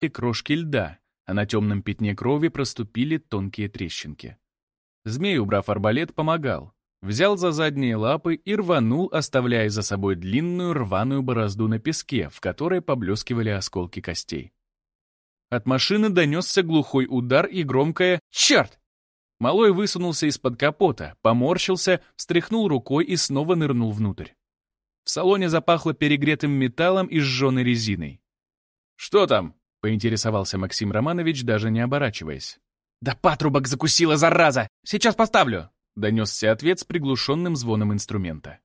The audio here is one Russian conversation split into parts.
и крошки льда, а на темном пятне крови проступили тонкие трещинки. Змей, убрав арбалет, помогал. Взял за задние лапы и рванул, оставляя за собой длинную рваную борозду на песке, в которой поблескивали осколки костей. От машины донесся глухой удар и громкое «Черт!». Малой высунулся из-под капота, поморщился, встряхнул рукой и снова нырнул внутрь. В салоне запахло перегретым металлом и сжженной резиной. «Что там?» — поинтересовался Максим Романович, даже не оборачиваясь. «Да патрубок закусила, зараза! Сейчас поставлю!» — донесся ответ с приглушенным звоном инструмента.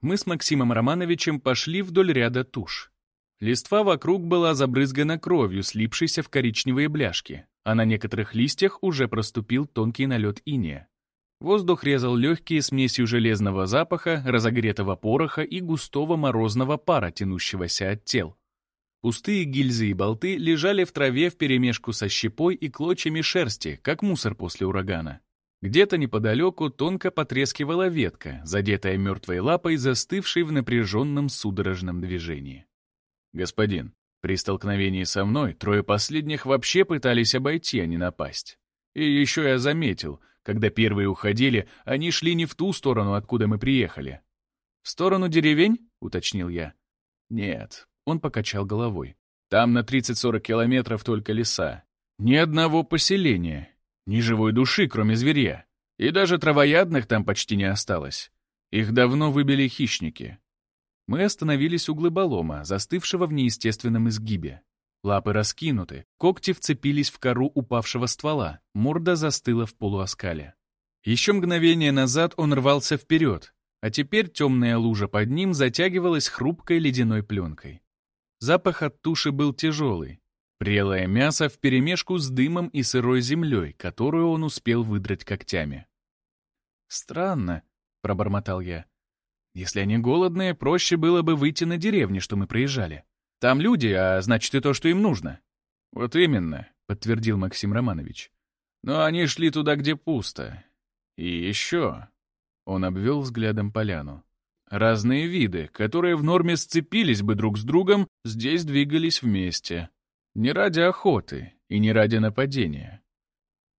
Мы с Максимом Романовичем пошли вдоль ряда туш. Листва вокруг была забрызгана кровью, слипшейся в коричневые бляшки, а на некоторых листьях уже проступил тонкий налет иния. Воздух резал легкие смесью железного запаха, разогретого пороха и густого морозного пара, тянущегося от тел. Пустые гильзы и болты лежали в траве вперемешку со щепой и клочьями шерсти, как мусор после урагана. Где-то неподалеку тонко потрескивала ветка, задетая мертвой лапой, застывшей в напряженном судорожном движении. «Господин, при столкновении со мной трое последних вообще пытались обойти, а не напасть. И еще я заметил, когда первые уходили, они шли не в ту сторону, откуда мы приехали. «В сторону деревень?» — уточнил я. «Нет, он покачал головой. Там на 30-40 километров только леса. Ни одного поселения. Ни живой души, кроме зверя. И даже травоядных там почти не осталось. Их давно выбили хищники. Мы остановились у глыболома, застывшего в неестественном изгибе. Лапы раскинуты, когти вцепились в кору упавшего ствола, морда застыла в полуоскале. Еще мгновение назад он рвался вперед, а теперь темная лужа под ним затягивалась хрупкой ледяной пленкой. Запах от туши был тяжелый. Прелое мясо вперемешку с дымом и сырой землей, которую он успел выдрать когтями. «Странно», — пробормотал я. «Если они голодные, проще было бы выйти на деревни, что мы проезжали. Там люди, а значит и то, что им нужно». «Вот именно», — подтвердил Максим Романович. «Но они шли туда, где пусто. И еще...» Он обвел взглядом поляну. Разные виды, которые в норме сцепились бы друг с другом, здесь двигались вместе. Не ради охоты и не ради нападения.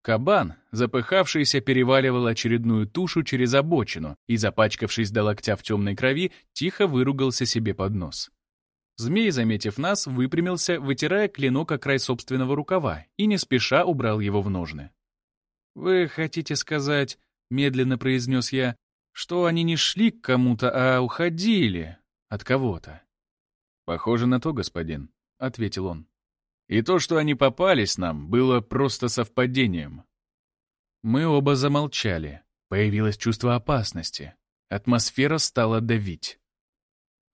Кабан, запыхавшийся, переваливал очередную тушу через обочину и, запачкавшись до локтя в темной крови, тихо выругался себе под нос. Змей, заметив нас, выпрямился, вытирая клинок о край собственного рукава, и не спеша убрал его в ножны. «Вы хотите сказать, — медленно произнес я, что они не шли к кому-то, а уходили от кого-то. «Похоже на то, господин», — ответил он. «И то, что они попались нам, было просто совпадением». Мы оба замолчали. Появилось чувство опасности. Атмосфера стала давить.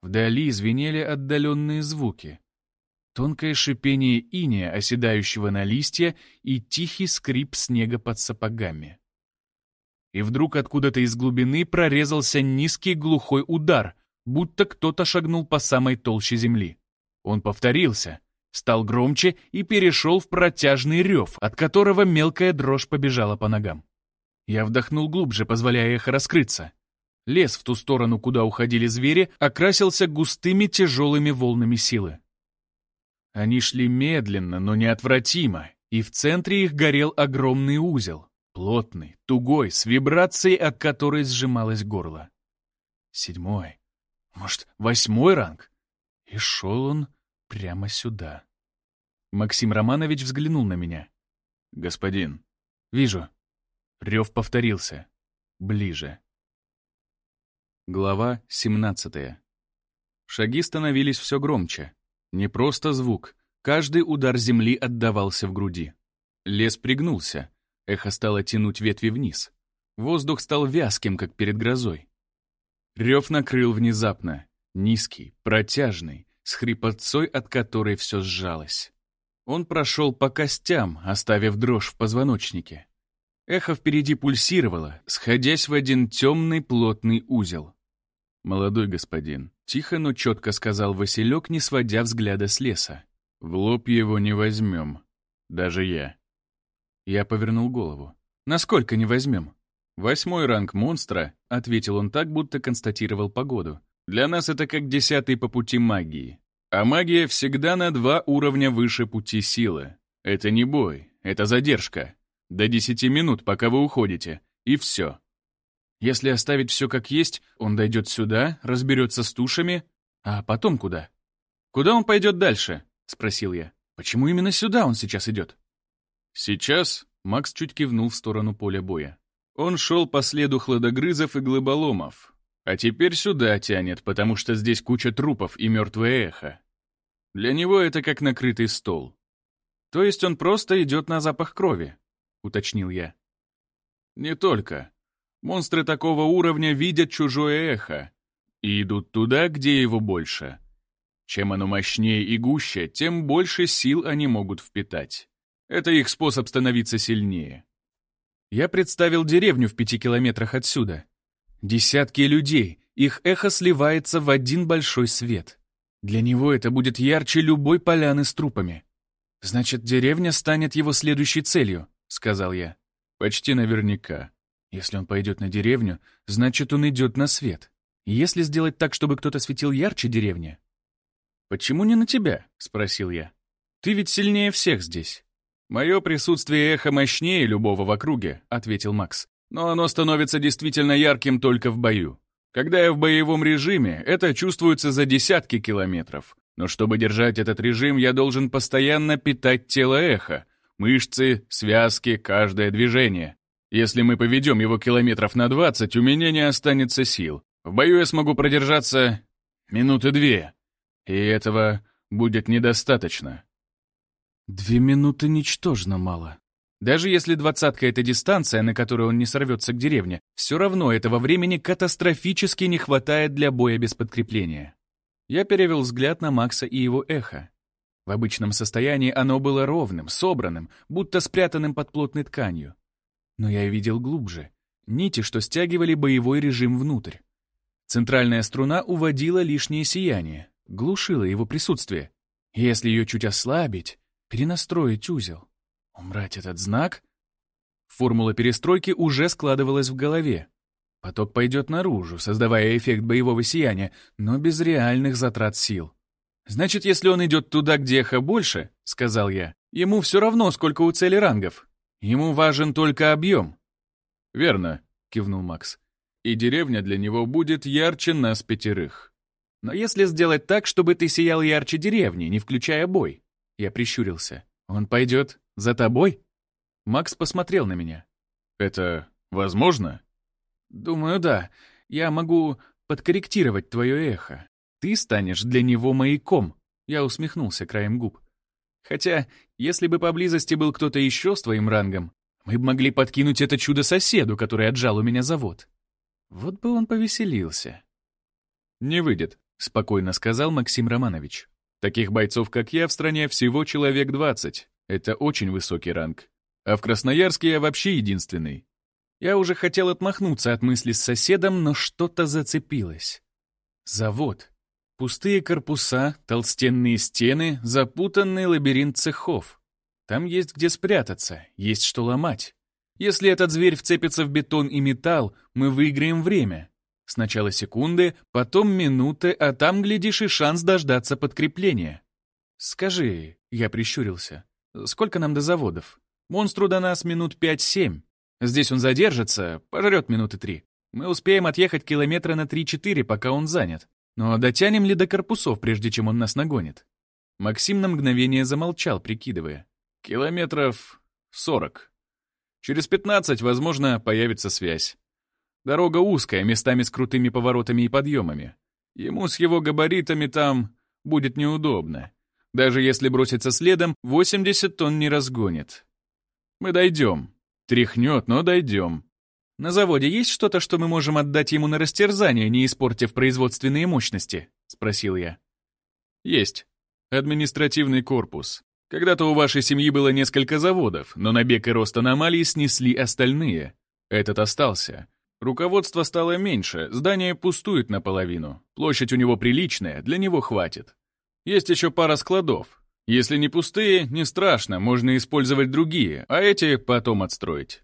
Вдали звенели отдаленные звуки. Тонкое шипение иния, оседающего на листья, и тихий скрип снега под сапогами. И вдруг откуда-то из глубины прорезался низкий глухой удар, будто кто-то шагнул по самой толще земли. Он повторился, стал громче и перешел в протяжный рев, от которого мелкая дрожь побежала по ногам. Я вдохнул глубже, позволяя эхо раскрыться. Лес в ту сторону, куда уходили звери, окрасился густыми тяжелыми волнами силы. Они шли медленно, но неотвратимо, и в центре их горел огромный узел. Плотный, тугой, с вибрацией, от которой сжималось горло. Седьмой, может, восьмой ранг? И шел он прямо сюда. Максим Романович взглянул на меня. «Господин». «Вижу». Рев повторился. Ближе. Глава 17. Шаги становились все громче. Не просто звук. Каждый удар земли отдавался в груди. Лес пригнулся. Эхо стало тянуть ветви вниз. Воздух стал вязким, как перед грозой. Рев накрыл внезапно, низкий, протяжный, с хрипотцой, от которой все сжалось. Он прошел по костям, оставив дрожь в позвоночнике. Эхо впереди пульсировало, сходясь в один темный плотный узел. «Молодой господин», — тихо, но четко сказал Василек, не сводя взгляда с леса. «В лоб его не возьмем. Даже я». Я повернул голову. «Насколько не возьмем?» «Восьмой ранг монстра», — ответил он так, будто констатировал погоду. «Для нас это как десятый по пути магии. А магия всегда на два уровня выше пути силы. Это не бой, это задержка. До десяти минут, пока вы уходите, и все. Если оставить все как есть, он дойдет сюда, разберется с тушами, а потом куда? Куда он пойдет дальше? Спросил я. Почему именно сюда он сейчас идет? Сейчас Макс чуть кивнул в сторону поля боя. Он шел по следу хладогрызов и глыболомов. А теперь сюда тянет, потому что здесь куча трупов и мертвое эхо. Для него это как накрытый стол. То есть он просто идет на запах крови, уточнил я. Не только. Монстры такого уровня видят чужое эхо и идут туда, где его больше. Чем оно мощнее и гуще, тем больше сил они могут впитать. Это их способ становиться сильнее. Я представил деревню в пяти километрах отсюда. Десятки людей, их эхо сливается в один большой свет. Для него это будет ярче любой поляны с трупами. «Значит, деревня станет его следующей целью», — сказал я. «Почти наверняка. Если он пойдет на деревню, значит, он идет на свет. Если сделать так, чтобы кто-то светил ярче деревни...» «Почему не на тебя?» — спросил я. «Ты ведь сильнее всех здесь». «Мое присутствие эхо мощнее любого в округе», — ответил Макс. «Но оно становится действительно ярким только в бою. Когда я в боевом режиме, это чувствуется за десятки километров. Но чтобы держать этот режим, я должен постоянно питать тело эхо. Мышцы, связки, каждое движение. Если мы поведем его километров на 20, у меня не останется сил. В бою я смогу продержаться минуты две. И этого будет недостаточно. Две минуты ничтожно мало. Даже если двадцатка — это дистанция, на которой он не сорвется к деревне, все равно этого времени катастрофически не хватает для боя без подкрепления. Я перевел взгляд на Макса и его эхо. В обычном состоянии оно было ровным, собранным, будто спрятанным под плотной тканью. Но я видел глубже. Нити, что стягивали боевой режим внутрь. Центральная струна уводила лишнее сияние, глушила его присутствие. Если ее чуть ослабить, Перенастроить узел. Умрать этот знак? Формула перестройки уже складывалась в голове. Поток пойдет наружу, создавая эффект боевого сияния, но без реальных затрат сил. «Значит, если он идет туда, где эхо больше, — сказал я, — ему все равно, сколько у цели рангов. Ему важен только объем». «Верно», — кивнул Макс. «И деревня для него будет ярче нас пятерых. Но если сделать так, чтобы ты сиял ярче деревни, не включая бой, я прищурился. «Он пойдет за тобой?» Макс посмотрел на меня. «Это возможно?» «Думаю, да. Я могу подкорректировать твое эхо. Ты станешь для него маяком». Я усмехнулся краем губ. «Хотя, если бы поблизости был кто-то еще с твоим рангом, мы бы могли подкинуть это чудо соседу, который отжал у меня завод. Вот бы он повеселился». «Не выйдет», — спокойно сказал Максим Романович. Таких бойцов, как я, в стране всего человек 20. Это очень высокий ранг. А в Красноярске я вообще единственный. Я уже хотел отмахнуться от мысли с соседом, но что-то зацепилось. Завод. Пустые корпуса, толстенные стены, запутанный лабиринт цехов. Там есть где спрятаться, есть что ломать. Если этот зверь вцепится в бетон и металл, мы выиграем время. Сначала секунды, потом минуты, а там, глядишь, и шанс дождаться подкрепления. «Скажи», — я прищурился, — «сколько нам до заводов? Монстру до нас минут пять-семь. Здесь он задержится, пожрет минуты три. Мы успеем отъехать километра на три-четыре, пока он занят. Но дотянем ли до корпусов, прежде чем он нас нагонит?» Максим на мгновение замолчал, прикидывая. «Километров сорок. Через пятнадцать, возможно, появится связь. Дорога узкая, местами с крутыми поворотами и подъемами. Ему с его габаритами там будет неудобно. Даже если броситься следом, 80 тонн не разгонит. Мы дойдем. Тряхнет, но дойдем. На заводе есть что-то, что мы можем отдать ему на растерзание, не испортив производственные мощности? Спросил я. Есть. Административный корпус. Когда-то у вашей семьи было несколько заводов, но на бег и рост аномалий снесли остальные. Этот остался. Руководство стало меньше, здание пустует наполовину. Площадь у него приличная, для него хватит. Есть еще пара складов. Если не пустые, не страшно, можно использовать другие, а эти потом отстроить.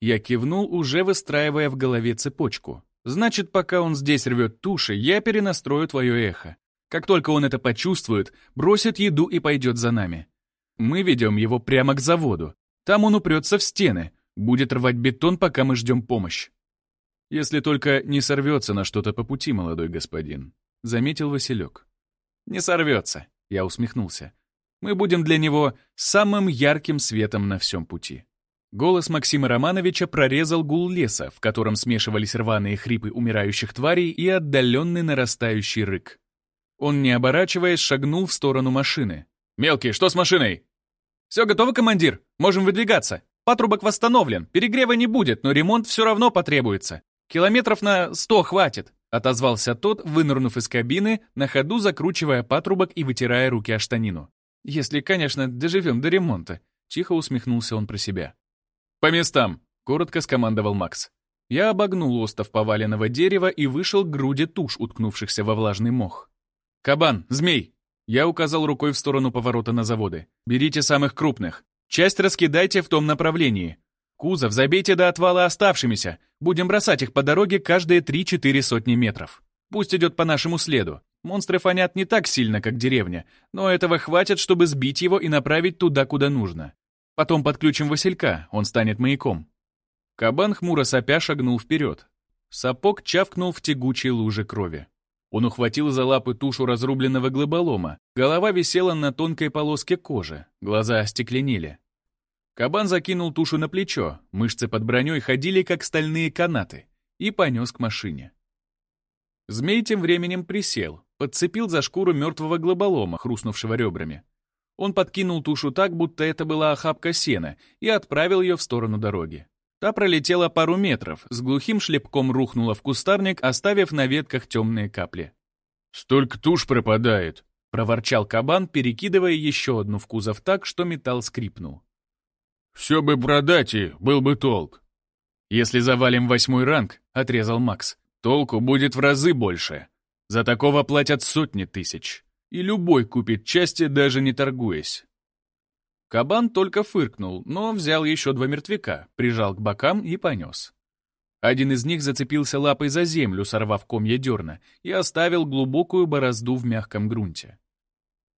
Я кивнул, уже выстраивая в голове цепочку. Значит, пока он здесь рвет туши, я перенастрою твое эхо. Как только он это почувствует, бросит еду и пойдет за нами. Мы ведем его прямо к заводу. Там он упрется в стены, будет рвать бетон, пока мы ждем помощь. Если только не сорвется на что-то по пути, молодой господин, — заметил Василек. Не сорвется, — я усмехнулся. Мы будем для него самым ярким светом на всем пути. Голос Максима Романовича прорезал гул леса, в котором смешивались рваные хрипы умирающих тварей и отдаленный нарастающий рык. Он, не оборачиваясь, шагнул в сторону машины. «Мелкий, что с машиной?» «Все готово, командир. Можем выдвигаться. Патрубок восстановлен. Перегрева не будет, но ремонт все равно потребуется. Километров на сто хватит», — отозвался тот, вынырнув из кабины, на ходу закручивая патрубок и вытирая руки о штанину. «Если, конечно, доживем до ремонта», — тихо усмехнулся он про себя. «По местам!» — коротко скомандовал Макс. Я обогнул остов поваленного дерева и вышел к груди туш, уткнувшихся во влажный мох. «Кабан! Змей!» Я указал рукой в сторону поворота на заводы. «Берите самых крупных. Часть раскидайте в том направлении. Кузов забейте до отвала оставшимися. Будем бросать их по дороге каждые 3-4 сотни метров. Пусть идет по нашему следу. Монстры фонят не так сильно, как деревня, но этого хватит, чтобы сбить его и направить туда, куда нужно. Потом подключим Василька, он станет маяком». Кабан хмуро сопя шагнул вперед. Сапог чавкнул в тягучей луже крови. Он ухватил за лапы тушу разрубленного глоболома. Голова висела на тонкой полоске кожи, глаза остекленели. Кабан закинул тушу на плечо, мышцы под броней ходили, как стальные канаты, и понес к машине. Змей тем временем присел, подцепил за шкуру мертвого глоболома, хрустнувшего ребрами. Он подкинул тушу так, будто это была охапка сена, и отправил ее в сторону дороги. Та пролетела пару метров, с глухим шлепком рухнула в кустарник, оставив на ветках темные капли. «Столько туш пропадает!» — проворчал кабан, перекидывая еще одну в кузов так, что металл скрипнул. «Все бы продать и был бы толк». «Если завалим восьмой ранг», — отрезал Макс, — «толку будет в разы больше. За такого платят сотни тысяч» и любой купит части, даже не торгуясь. Кабан только фыркнул, но взял еще два мертвяка, прижал к бокам и понес. Один из них зацепился лапой за землю, сорвав комья дерна, и оставил глубокую борозду в мягком грунте.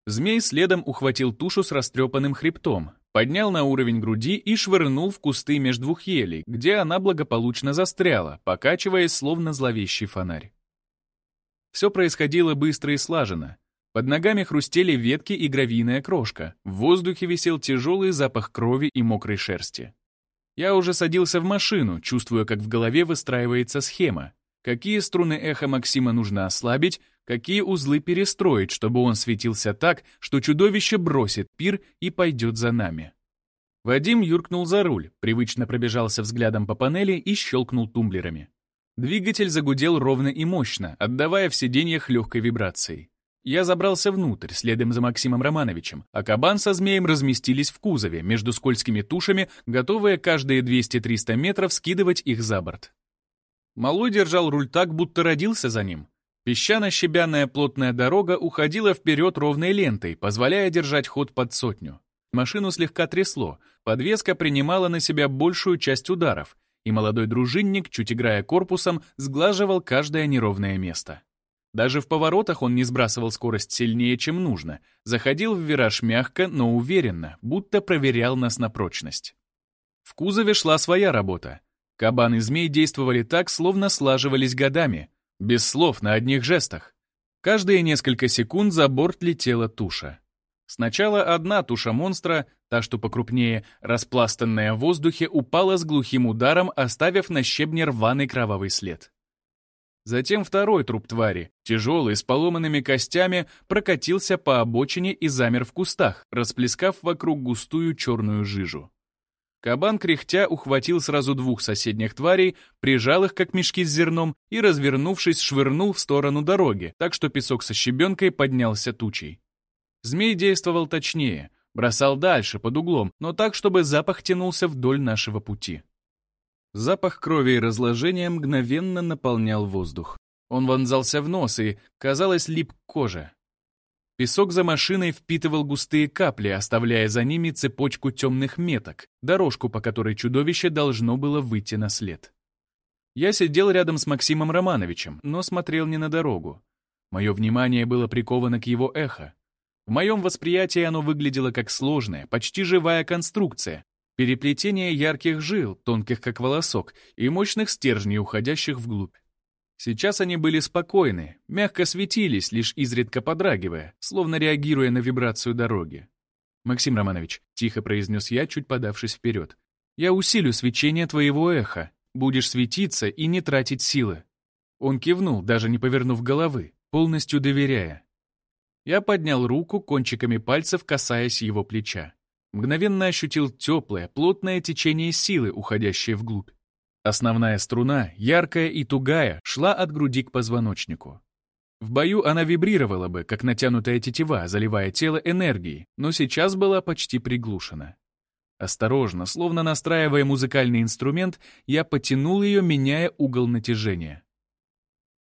Змей следом ухватил тушу с растрепанным хребтом, поднял на уровень груди и швырнул в кусты между двух елей, где она благополучно застряла, покачиваясь, словно зловещий фонарь. Все происходило быстро и слаженно. Под ногами хрустели ветки и гравийная крошка. В воздухе висел тяжелый запах крови и мокрой шерсти. Я уже садился в машину, чувствуя, как в голове выстраивается схема. Какие струны эха Максима нужно ослабить, какие узлы перестроить, чтобы он светился так, что чудовище бросит пир и пойдет за нами. Вадим юркнул за руль, привычно пробежался взглядом по панели и щелкнул тумблерами. Двигатель загудел ровно и мощно, отдавая в сиденьях легкой вибрацией. Я забрался внутрь, следом за Максимом Романовичем, а кабан со змеем разместились в кузове, между скользкими тушами, готовые каждые 200-300 метров скидывать их за борт. Малой держал руль так, будто родился за ним. Песчано-щебяная плотная дорога уходила вперед ровной лентой, позволяя держать ход под сотню. Машину слегка трясло, подвеска принимала на себя большую часть ударов, и молодой дружинник, чуть играя корпусом, сглаживал каждое неровное место. Даже в поворотах он не сбрасывал скорость сильнее, чем нужно. Заходил в вираж мягко, но уверенно, будто проверял нас на прочность. В кузове шла своя работа. Кабан и змей действовали так, словно слаживались годами, без слов, на одних жестах. Каждые несколько секунд за борт летела туша. Сначала одна туша монстра, та, что покрупнее, распластанная в воздухе, упала с глухим ударом, оставив на щебне рваный кровавый след. Затем второй труп твари, тяжелый, с поломанными костями, прокатился по обочине и замер в кустах, расплескав вокруг густую черную жижу. Кабан кряхтя ухватил сразу двух соседних тварей, прижал их как мешки с зерном и, развернувшись, швырнул в сторону дороги, так что песок со щебенкой поднялся тучей. Змей действовал точнее, бросал дальше, под углом, но так, чтобы запах тянулся вдоль нашего пути. Запах крови и разложения мгновенно наполнял воздух. Он вонзался в нос и, казалось, лип к коже. Песок за машиной впитывал густые капли, оставляя за ними цепочку темных меток, дорожку, по которой чудовище должно было выйти на след. Я сидел рядом с Максимом Романовичем, но смотрел не на дорогу. Мое внимание было приковано к его эхо. В моем восприятии оно выглядело как сложная, почти живая конструкция, переплетение ярких жил, тонких как волосок, и мощных стержней, уходящих вглубь. Сейчас они были спокойны, мягко светились, лишь изредка подрагивая, словно реагируя на вибрацию дороги. «Максим Романович», — тихо произнес я, чуть подавшись вперед, «я усилю свечение твоего эха. Будешь светиться и не тратить силы». Он кивнул, даже не повернув головы, полностью доверяя. Я поднял руку, кончиками пальцев касаясь его плеча. Мгновенно ощутил теплое, плотное течение силы, уходящее вглубь. Основная струна, яркая и тугая, шла от груди к позвоночнику. В бою она вибрировала бы, как натянутая тетива, заливая тело энергией, но сейчас была почти приглушена. Осторожно, словно настраивая музыкальный инструмент, я потянул ее, меняя угол натяжения.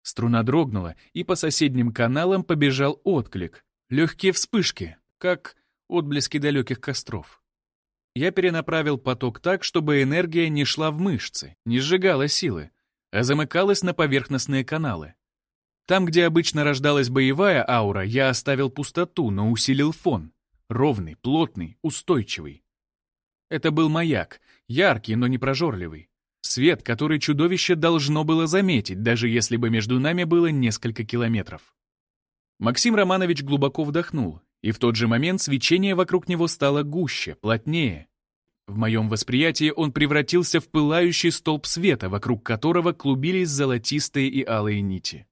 Струна дрогнула, и по соседним каналам побежал отклик. Легкие вспышки, как отблески далеких костров. Я перенаправил поток так, чтобы энергия не шла в мышцы, не сжигала силы, а замыкалась на поверхностные каналы. Там, где обычно рождалась боевая аура, я оставил пустоту, но усилил фон. Ровный, плотный, устойчивый. Это был маяк, яркий, но не прожорливый. Свет, который чудовище должно было заметить, даже если бы между нами было несколько километров. Максим Романович глубоко вдохнул, и в тот же момент свечение вокруг него стало гуще, плотнее. В моем восприятии он превратился в пылающий столб света, вокруг которого клубились золотистые и алые нити.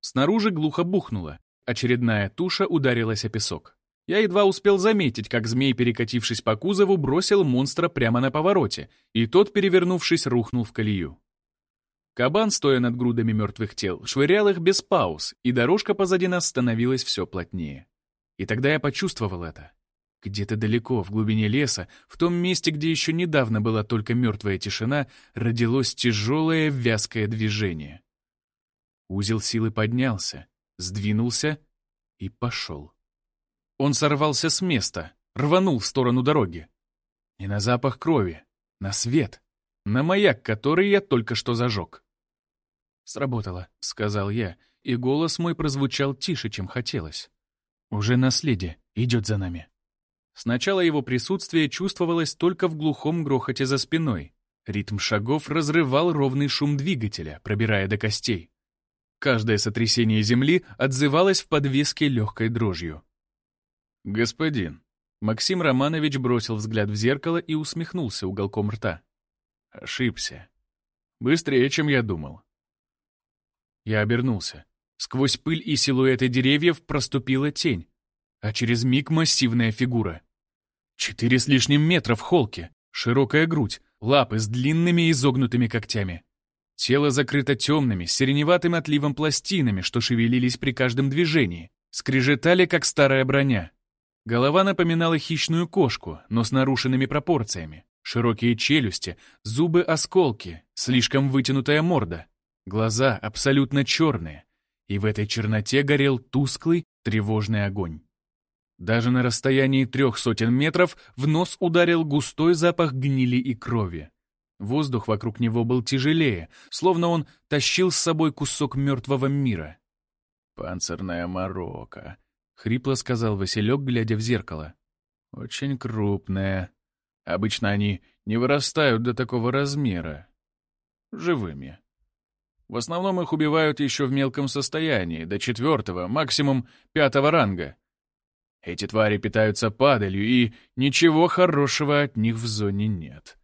Снаружи глухо бухнуло. Очередная туша ударилась о песок. Я едва успел заметить, как змей, перекатившись по кузову, бросил монстра прямо на повороте, и тот, перевернувшись, рухнул в колею. Кабан, стоя над грудами мертвых тел, швырял их без пауз, и дорожка позади нас становилась все плотнее. И тогда я почувствовал это. Где-то далеко, в глубине леса, в том месте, где еще недавно была только мертвая тишина, родилось тяжелое вязкое движение. Узел силы поднялся, сдвинулся и пошел. Он сорвался с места, рванул в сторону дороги. И на запах крови, на свет, на маяк, который я только что зажег. «Сработало», — сказал я, и голос мой прозвучал тише, чем хотелось. Уже наследие идет за нами. Сначала его присутствие чувствовалось только в глухом грохоте за спиной. Ритм шагов разрывал ровный шум двигателя, пробирая до костей. Каждое сотрясение земли отзывалось в подвеске легкой дрожью. «Господин», — Максим Романович бросил взгляд в зеркало и усмехнулся уголком рта. «Ошибся. Быстрее, чем я думал». Я обернулся. Сквозь пыль и силуэты деревьев проступила тень, а через миг массивная фигура. Четыре с лишним метра в холке, широкая грудь, лапы с длинными изогнутыми когтями. Тело закрыто темными, сиреневатым отливом пластинами, что шевелились при каждом движении, скрежетали, как старая броня. Голова напоминала хищную кошку, но с нарушенными пропорциями. Широкие челюсти, зубы-осколки, слишком вытянутая морда. Глаза абсолютно черные, и в этой черноте горел тусклый, тревожный огонь. Даже на расстоянии трех сотен метров в нос ударил густой запах гнили и крови. Воздух вокруг него был тяжелее, словно он тащил с собой кусок мертвого мира. «Панцирная морока», — хрипло сказал Василек, глядя в зеркало. «Очень крупная. Обычно они не вырастают до такого размера. Живыми. В основном их убивают еще в мелком состоянии, до четвертого, максимум пятого ранга. Эти твари питаются падалью, и ничего хорошего от них в зоне нет.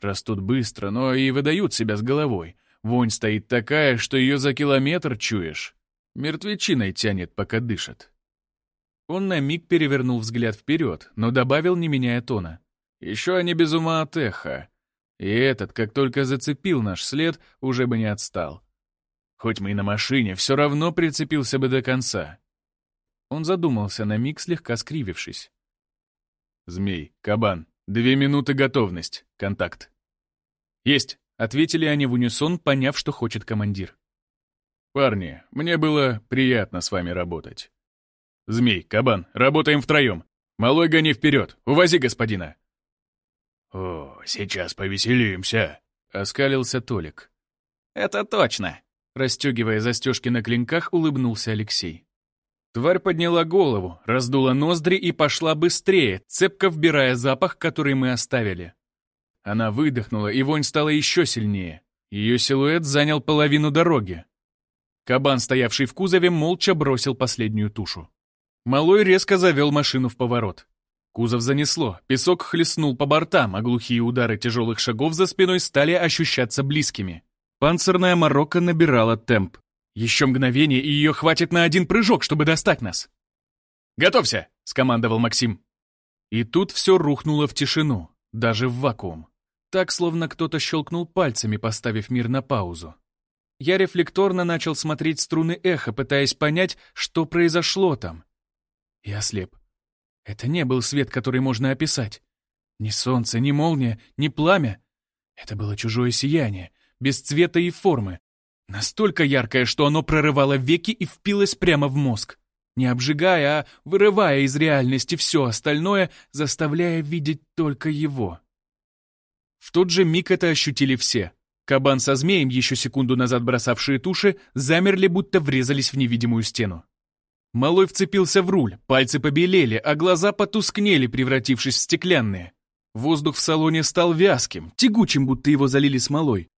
Растут быстро, но и выдают себя с головой. Вонь стоит такая, что ее за километр чуешь. Мертвечиной тянет, пока дышит. Он на миг перевернул взгляд вперед, но добавил, не меняя тона. Еще они без ума от эха. И этот, как только зацепил наш след, уже бы не отстал. Хоть мы и на машине, все равно прицепился бы до конца. Он задумался на миг, слегка скривившись. «Змей, кабан, две минуты готовность, контакт». «Есть», — ответили они в унисон, поняв, что хочет командир. «Парни, мне было приятно с вами работать. Змей, кабан, работаем втроем. Малой гони вперед, увози господина». «О, сейчас повеселимся», — оскалился Толик. «Это точно», Расстегивая застежки на клинках, улыбнулся Алексей. Тварь подняла голову, раздула ноздри и пошла быстрее, цепко вбирая запах, который мы оставили. Она выдохнула, и вонь стала еще сильнее. Ее силуэт занял половину дороги. Кабан, стоявший в кузове, молча бросил последнюю тушу. Малой резко завел машину в поворот. Кузов занесло, песок хлестнул по бортам, а глухие удары тяжелых шагов за спиной стали ощущаться близкими. Панцирная Марокко набирала темп. Еще мгновение, и ее хватит на один прыжок, чтобы достать нас. «Готовься!» — скомандовал Максим. И тут все рухнуло в тишину, даже в вакуум. Так, словно кто-то щелкнул пальцами, поставив мир на паузу. Я рефлекторно начал смотреть струны эха, пытаясь понять, что произошло там. Я слеп. Это не был свет, который можно описать. Ни солнце, ни молния, ни пламя. Это было чужое сияние, без цвета и формы. Настолько яркое, что оно прорывало веки и впилось прямо в мозг. Не обжигая, а вырывая из реальности все остальное, заставляя видеть только его. В тот же миг это ощутили все. Кабан со змеем, еще секунду назад бросавшие туши, замерли, будто врезались в невидимую стену. Малой вцепился в руль, пальцы побелели, а глаза потускнели, превратившись в стеклянные. Воздух в салоне стал вязким, тягучим, будто его залили смолой.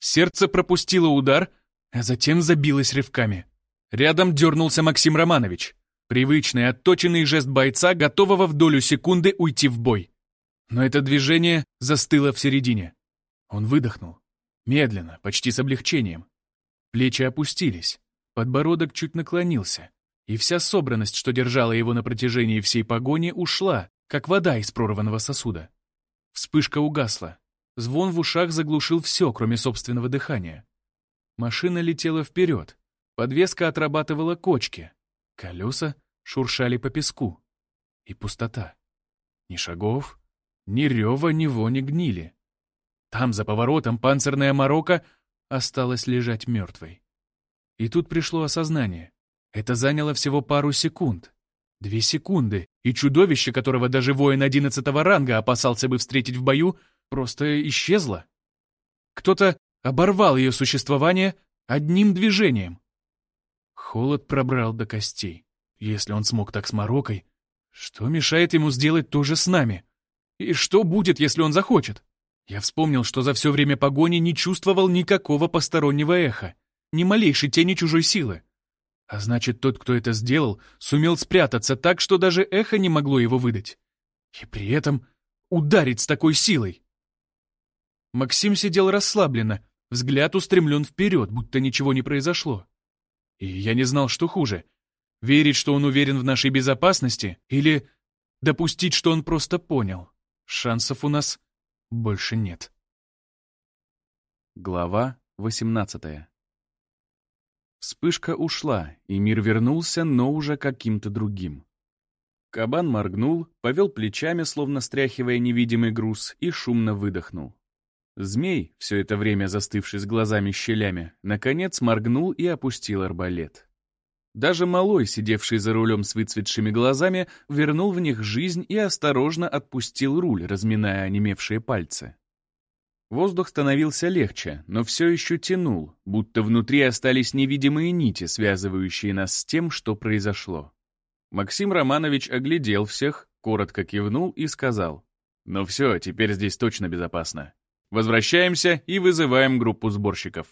Сердце пропустило удар, а затем забилось рывками. Рядом дернулся Максим Романович. Привычный, отточенный жест бойца, готового в долю секунды уйти в бой. Но это движение застыло в середине. Он выдохнул. Медленно, почти с облегчением. Плечи опустились, подбородок чуть наклонился и вся собранность, что держала его на протяжении всей погони, ушла, как вода из прорванного сосуда. Вспышка угасла. Звон в ушах заглушил все, кроме собственного дыхания. Машина летела вперед. Подвеска отрабатывала кочки. Колеса шуршали по песку. И пустота. Ни шагов, ни рева, ни вони гнили. Там, за поворотом, панцирная морока осталась лежать мертвой. И тут пришло осознание. Это заняло всего пару секунд. Две секунды, и чудовище, которого даже воин одиннадцатого ранга опасался бы встретить в бою, просто исчезло. Кто-то оборвал ее существование одним движением. Холод пробрал до костей. Если он смог так с Марокой, что мешает ему сделать то же с нами? И что будет, если он захочет? Я вспомнил, что за все время погони не чувствовал никакого постороннего эха, ни малейшей тени чужой силы. А значит, тот, кто это сделал, сумел спрятаться так, что даже эхо не могло его выдать. И при этом ударить с такой силой. Максим сидел расслабленно, взгляд устремлен вперед, будто ничего не произошло. И я не знал, что хуже. Верить, что он уверен в нашей безопасности, или допустить, что он просто понял. Шансов у нас больше нет. Глава восемнадцатая Вспышка ушла, и мир вернулся, но уже каким-то другим. Кабан моргнул, повел плечами, словно стряхивая невидимый груз, и шумно выдохнул. Змей, все это время застывший с глазами-щелями, наконец моргнул и опустил арбалет. Даже малой, сидевший за рулем с выцветшими глазами, вернул в них жизнь и осторожно отпустил руль, разминая онемевшие пальцы. Воздух становился легче, но все еще тянул, будто внутри остались невидимые нити, связывающие нас с тем, что произошло. Максим Романович оглядел всех, коротко кивнул и сказал, «Ну все, теперь здесь точно безопасно. Возвращаемся и вызываем группу сборщиков».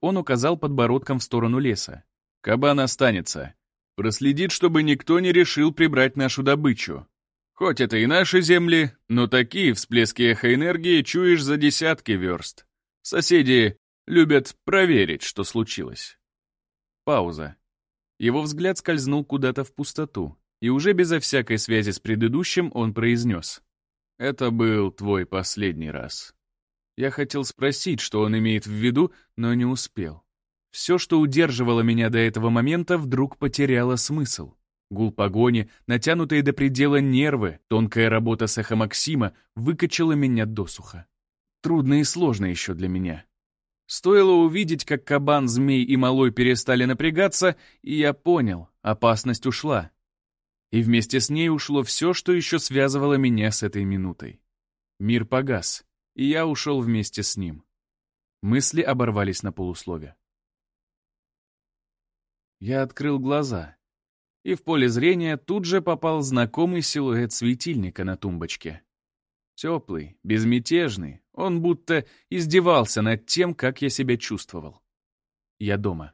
Он указал подбородком в сторону леса. «Кабан останется. Проследит, чтобы никто не решил прибрать нашу добычу. Хоть это и наши земли, но такие всплески эхоэнергии чуешь за десятки верст. Соседи любят проверить, что случилось. Пауза. Его взгляд скользнул куда-то в пустоту, и уже безо всякой связи с предыдущим он произнес. «Это был твой последний раз». Я хотел спросить, что он имеет в виду, но не успел. Все, что удерживало меня до этого момента, вдруг потеряло смысл. Гул погони, натянутые до предела нервы, тонкая работа с эхо Максима выкачала меня досуха. Трудно и сложно еще для меня. Стоило увидеть, как кабан, змей и малой перестали напрягаться, и я понял, опасность ушла. И вместе с ней ушло все, что еще связывало меня с этой минутой. Мир погас, и я ушел вместе с ним. Мысли оборвались на полуслове. Я открыл глаза. И в поле зрения тут же попал знакомый силуэт светильника на тумбочке. Теплый, безмятежный, он будто издевался над тем, как я себя чувствовал. Я дома.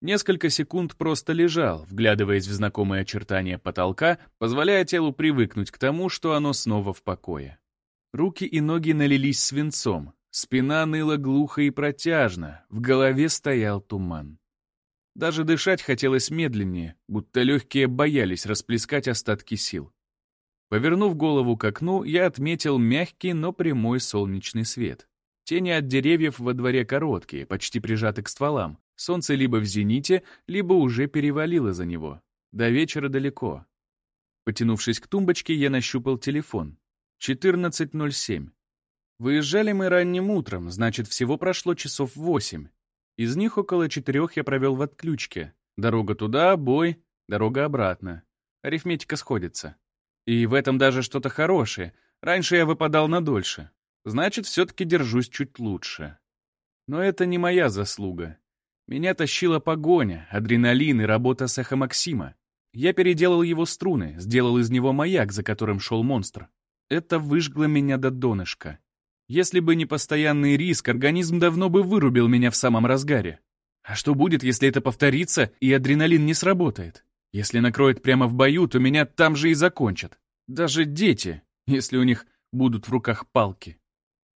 Несколько секунд просто лежал, вглядываясь в знакомые очертания потолка, позволяя телу привыкнуть к тому, что оно снова в покое. Руки и ноги налились свинцом, спина ныла глухо и протяжно, в голове стоял туман. Даже дышать хотелось медленнее, будто легкие боялись расплескать остатки сил. Повернув голову к окну, я отметил мягкий, но прямой солнечный свет. Тени от деревьев во дворе короткие, почти прижаты к стволам. Солнце либо в зените, либо уже перевалило за него. До вечера далеко. Потянувшись к тумбочке, я нащупал телефон. 14.07. Выезжали мы ранним утром, значит, всего прошло часов восемь. Из них около четырех я провел в отключке. Дорога туда, бой, дорога обратно. Арифметика сходится. И в этом даже что-то хорошее. Раньше я выпадал на дольше. Значит, все-таки держусь чуть лучше. Но это не моя заслуга. Меня тащила погоня, адреналин и работа с эхо Максима. Я переделал его струны, сделал из него маяк, за которым шел монстр. Это выжгло меня до донышка. Если бы не постоянный риск, организм давно бы вырубил меня в самом разгаре. А что будет, если это повторится, и адреналин не сработает? Если накроет прямо в бою, то меня там же и закончат. Даже дети, если у них будут в руках палки.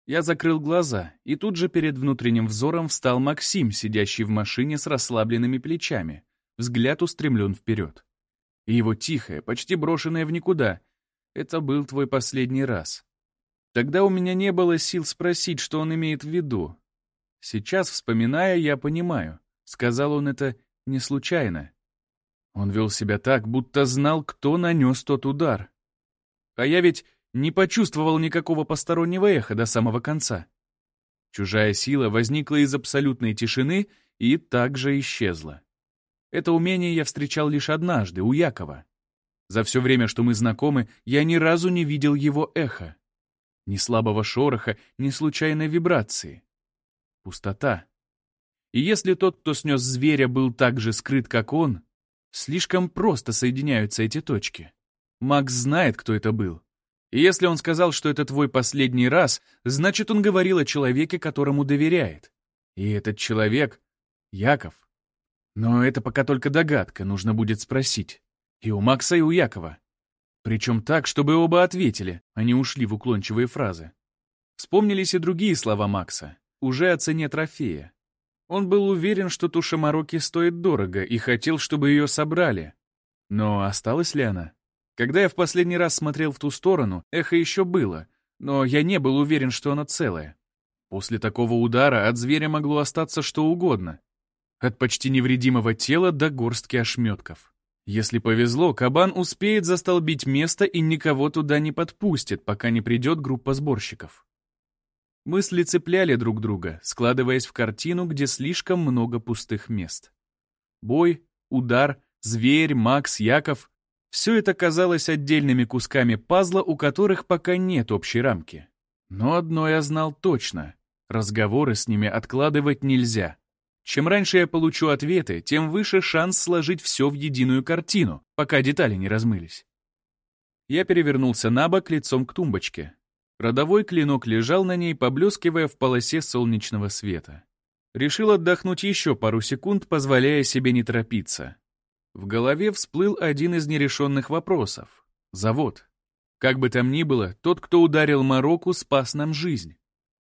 Я закрыл глаза, и тут же перед внутренним взором встал Максим, сидящий в машине с расслабленными плечами, взгляд устремлен вперед. И его тихое, почти брошенное в никуда. Это был твой последний раз. Тогда у меня не было сил спросить, что он имеет в виду. Сейчас, вспоминая, я понимаю. Сказал он это не случайно. Он вел себя так, будто знал, кто нанес тот удар. А я ведь не почувствовал никакого постороннего эха до самого конца. Чужая сила возникла из абсолютной тишины и также исчезла. Это умение я встречал лишь однажды, у Якова. За все время, что мы знакомы, я ни разу не видел его эха. Ни слабого шороха, ни случайной вибрации. Пустота. И если тот, кто снес зверя, был так же скрыт, как он, слишком просто соединяются эти точки. Макс знает, кто это был. И если он сказал, что это твой последний раз, значит, он говорил о человеке, которому доверяет. И этот человек — Яков. Но это пока только догадка, нужно будет спросить. И у Макса, и у Якова. Причем так, чтобы оба ответили, а не ушли в уклончивые фразы. Вспомнились и другие слова Макса, уже о цене трофея. Он был уверен, что туша Марокки стоит дорого, и хотел, чтобы ее собрали. Но осталась ли она? Когда я в последний раз смотрел в ту сторону, эхо еще было, но я не был уверен, что оно целое. После такого удара от зверя могло остаться что угодно. От почти невредимого тела до горстки ошметков. Если повезло, кабан успеет застолбить место и никого туда не подпустит, пока не придет группа сборщиков. Мысли цепляли друг друга, складываясь в картину, где слишком много пустых мест. Бой, удар, зверь, Макс, Яков все это казалось отдельными кусками пазла, у которых пока нет общей рамки. Но одно я знал точно — разговоры с ними откладывать нельзя. Чем раньше я получу ответы, тем выше шанс сложить все в единую картину, пока детали не размылись. Я перевернулся на бок лицом к тумбочке. Родовой клинок лежал на ней, поблескивая в полосе солнечного света. Решил отдохнуть еще пару секунд, позволяя себе не торопиться. В голове всплыл один из нерешенных вопросов. Завод. Как бы там ни было, тот, кто ударил Марокко, спас нам жизнь.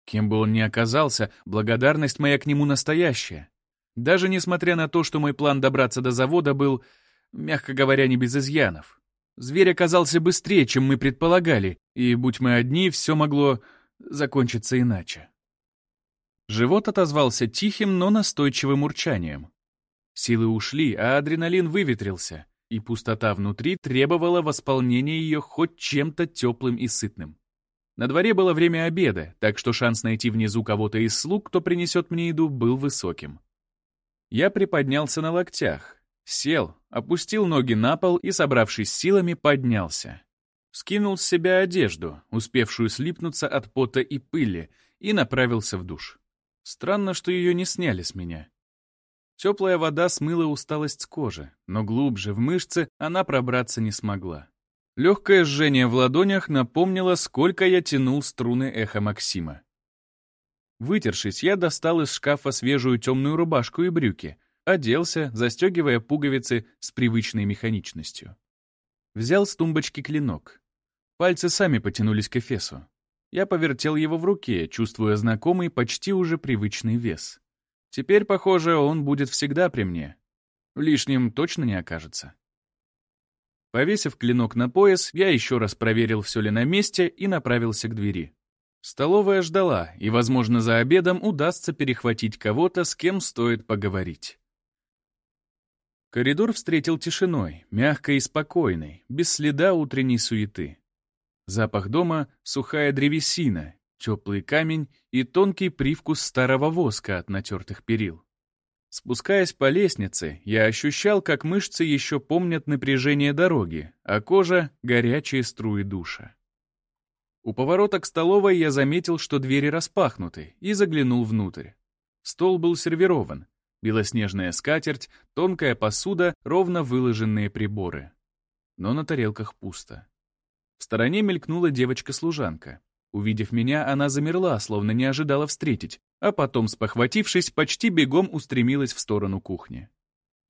Кем бы он ни оказался, благодарность моя к нему настоящая. Даже несмотря на то, что мой план добраться до завода был, мягко говоря, не без изъянов. Зверь оказался быстрее, чем мы предполагали, и, будь мы одни, все могло закончиться иначе. Живот отозвался тихим, но настойчивым урчанием. Силы ушли, а адреналин выветрился, и пустота внутри требовала восполнения ее хоть чем-то теплым и сытным. На дворе было время обеда, так что шанс найти внизу кого-то из слуг, кто принесет мне еду, был высоким. Я приподнялся на локтях, сел, опустил ноги на пол и, собравшись силами, поднялся. Скинул с себя одежду, успевшую слипнуться от пота и пыли, и направился в душ. Странно, что ее не сняли с меня. Теплая вода смыла усталость с кожи, но глубже, в мышцы, она пробраться не смогла. Легкое жжение в ладонях напомнило, сколько я тянул струны эхо Максима. Вытершись, я достал из шкафа свежую темную рубашку и брюки, оделся, застегивая пуговицы с привычной механичностью. Взял с тумбочки клинок. Пальцы сами потянулись к эфесу. Я повертел его в руке, чувствуя знакомый, почти уже привычный вес. Теперь, похоже, он будет всегда при мне. Лишним точно не окажется. Повесив клинок на пояс, я еще раз проверил, все ли на месте, и направился к двери. Столовая ждала, и, возможно, за обедом удастся перехватить кого-то, с кем стоит поговорить. Коридор встретил тишиной, мягкой и спокойной, без следа утренней суеты. Запах дома — сухая древесина, теплый камень и тонкий привкус старого воска от натертых перил. Спускаясь по лестнице, я ощущал, как мышцы еще помнят напряжение дороги, а кожа — горячие струи душа. У поворота к столовой я заметил, что двери распахнуты, и заглянул внутрь. Стол был сервирован. Белоснежная скатерть, тонкая посуда, ровно выложенные приборы. Но на тарелках пусто. В стороне мелькнула девочка-служанка. Увидев меня, она замерла, словно не ожидала встретить, а потом, спохватившись, почти бегом устремилась в сторону кухни.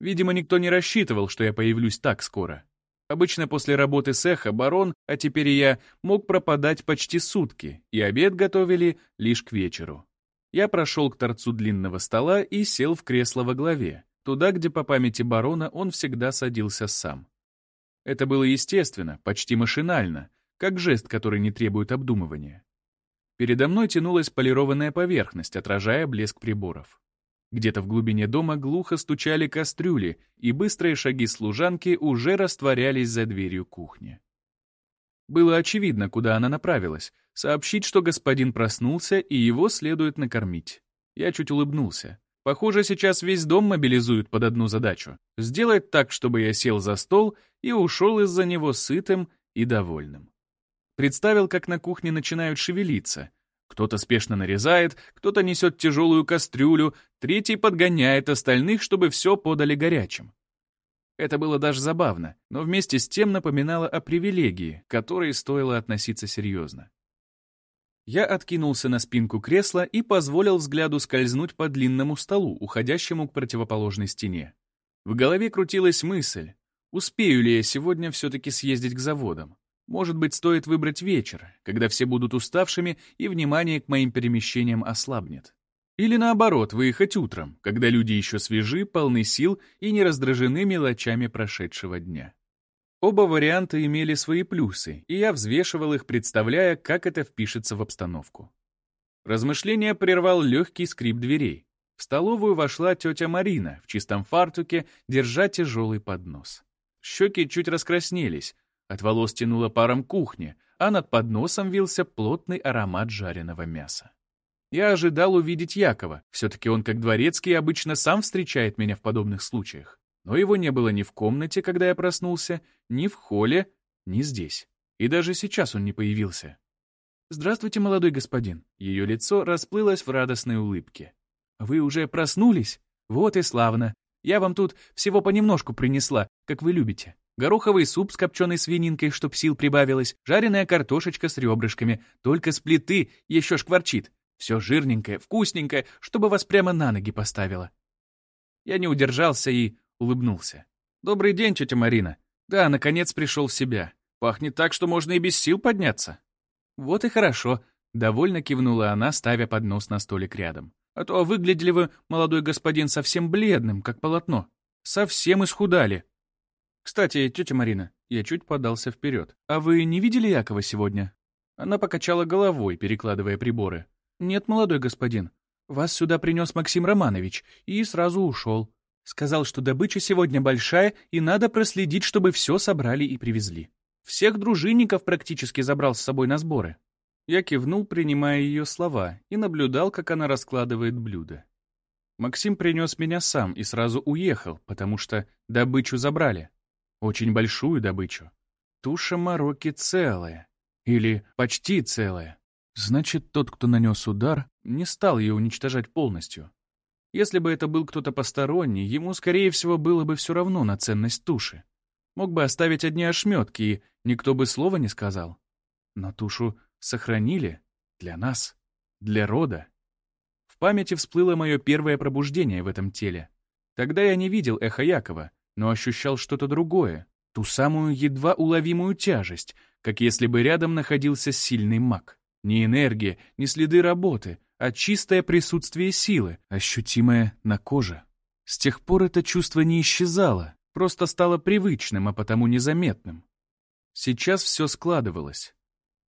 Видимо, никто не рассчитывал, что я появлюсь так скоро. Обычно после работы эхо барон, а теперь и я, мог пропадать почти сутки, и обед готовили лишь к вечеру. Я прошел к торцу длинного стола и сел в кресло во главе, туда, где по памяти барона он всегда садился сам. Это было естественно, почти машинально, как жест, который не требует обдумывания. Передо мной тянулась полированная поверхность, отражая блеск приборов. Где-то в глубине дома глухо стучали кастрюли, и быстрые шаги служанки уже растворялись за дверью кухни. Было очевидно, куда она направилась, сообщить, что господин проснулся, и его следует накормить. Я чуть улыбнулся. Похоже, сейчас весь дом мобилизуют под одну задачу — сделать так, чтобы я сел за стол и ушел из-за него сытым и довольным. Представил, как на кухне начинают шевелиться. Кто-то спешно нарезает, кто-то несет тяжелую кастрюлю, третий подгоняет остальных, чтобы все подали горячим. Это было даже забавно, но вместе с тем напоминало о привилегии, к которой стоило относиться серьезно. Я откинулся на спинку кресла и позволил взгляду скользнуть по длинному столу, уходящему к противоположной стене. В голове крутилась мысль, успею ли я сегодня все-таки съездить к заводам. Может быть, стоит выбрать вечер, когда все будут уставшими и внимание к моим перемещениям ослабнет. Или наоборот, выехать утром, когда люди еще свежи, полны сил и не раздражены мелочами прошедшего дня. Оба варианта имели свои плюсы, и я взвешивал их, представляя, как это впишется в обстановку. Размышление прервал легкий скрип дверей. В столовую вошла тетя Марина в чистом фартуке, держа тяжелый поднос. Щеки чуть раскраснелись, от волос тянуло паром кухни, а над подносом вился плотный аромат жареного мяса. Я ожидал увидеть Якова, все-таки он, как дворецкий, обычно сам встречает меня в подобных случаях. Но его не было ни в комнате, когда я проснулся, ни в холле, ни здесь. И даже сейчас он не появился. «Здравствуйте, молодой господин». Ее лицо расплылось в радостной улыбке. «Вы уже проснулись? Вот и славно. Я вам тут всего понемножку принесла, как вы любите гороховый суп с копченой свининкой, чтоб сил прибавилось, жареная картошечка с ребрышками, только с плиты еще шкварчит. Все жирненькое, вкусненькое, чтобы вас прямо на ноги поставило. Я не удержался и улыбнулся. «Добрый день, тетя Марина. Да, наконец пришел в себя. Пахнет так, что можно и без сил подняться». «Вот и хорошо», — довольно кивнула она, ставя поднос на столик рядом. «А то выглядели вы, молодой господин, совсем бледным, как полотно. Совсем исхудали. «Кстати, тетя Марина, я чуть подался вперед. А вы не видели Якова сегодня?» Она покачала головой, перекладывая приборы. «Нет, молодой господин. Вас сюда принес Максим Романович и сразу ушел. Сказал, что добыча сегодня большая, и надо проследить, чтобы все собрали и привезли. Всех дружинников практически забрал с собой на сборы». Я кивнул, принимая ее слова, и наблюдал, как она раскладывает блюда. Максим принес меня сам и сразу уехал, потому что добычу забрали. Очень большую добычу. Туша Марокки целая. Или почти целая. Значит, тот, кто нанес удар, не стал ее уничтожать полностью. Если бы это был кто-то посторонний, ему, скорее всего, было бы все равно на ценность туши. Мог бы оставить одни ошметки, и никто бы слова не сказал. Но тушу сохранили для нас, для рода. В памяти всплыло мое первое пробуждение в этом теле. Тогда я не видел эхо Якова, но ощущал что-то другое, ту самую едва уловимую тяжесть, как если бы рядом находился сильный маг. Не энергия, не следы работы, а чистое присутствие силы, ощутимое на коже. С тех пор это чувство не исчезало, просто стало привычным, а потому незаметным. Сейчас все складывалось.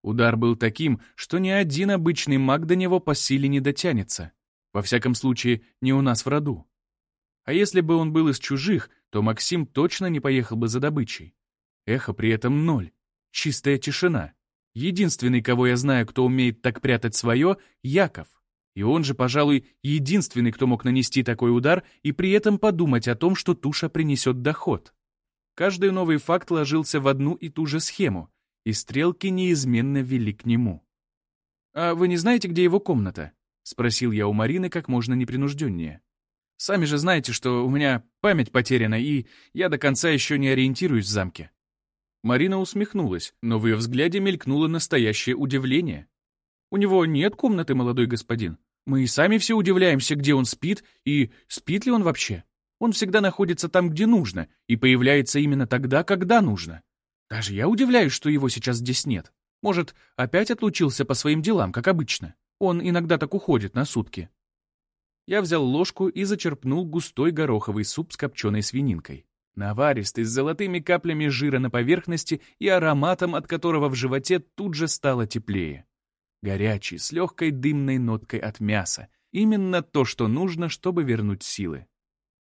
Удар был таким, что ни один обычный маг до него по силе не дотянется. Во всяком случае, не у нас в роду. А если бы он был из чужих, то Максим точно не поехал бы за добычей. Эхо при этом ноль. Чистая тишина. Единственный, кого я знаю, кто умеет так прятать свое — Яков. И он же, пожалуй, единственный, кто мог нанести такой удар и при этом подумать о том, что туша принесет доход. Каждый новый факт ложился в одну и ту же схему, и стрелки неизменно вели к нему. «А вы не знаете, где его комната?» — спросил я у Марины как можно непринужденнее. «Сами же знаете, что у меня память потеряна, и я до конца еще не ориентируюсь в замке». Марина усмехнулась, но в ее взгляде мелькнуло настоящее удивление. «У него нет комнаты, молодой господин. Мы и сами все удивляемся, где он спит, и спит ли он вообще. Он всегда находится там, где нужно, и появляется именно тогда, когда нужно. Даже я удивляюсь, что его сейчас здесь нет. Может, опять отлучился по своим делам, как обычно. Он иногда так уходит на сутки». Я взял ложку и зачерпнул густой гороховый суп с копченой свининкой. Наваристый, с золотыми каплями жира на поверхности и ароматом, от которого в животе тут же стало теплее. Горячий, с легкой дымной ноткой от мяса. Именно то, что нужно, чтобы вернуть силы.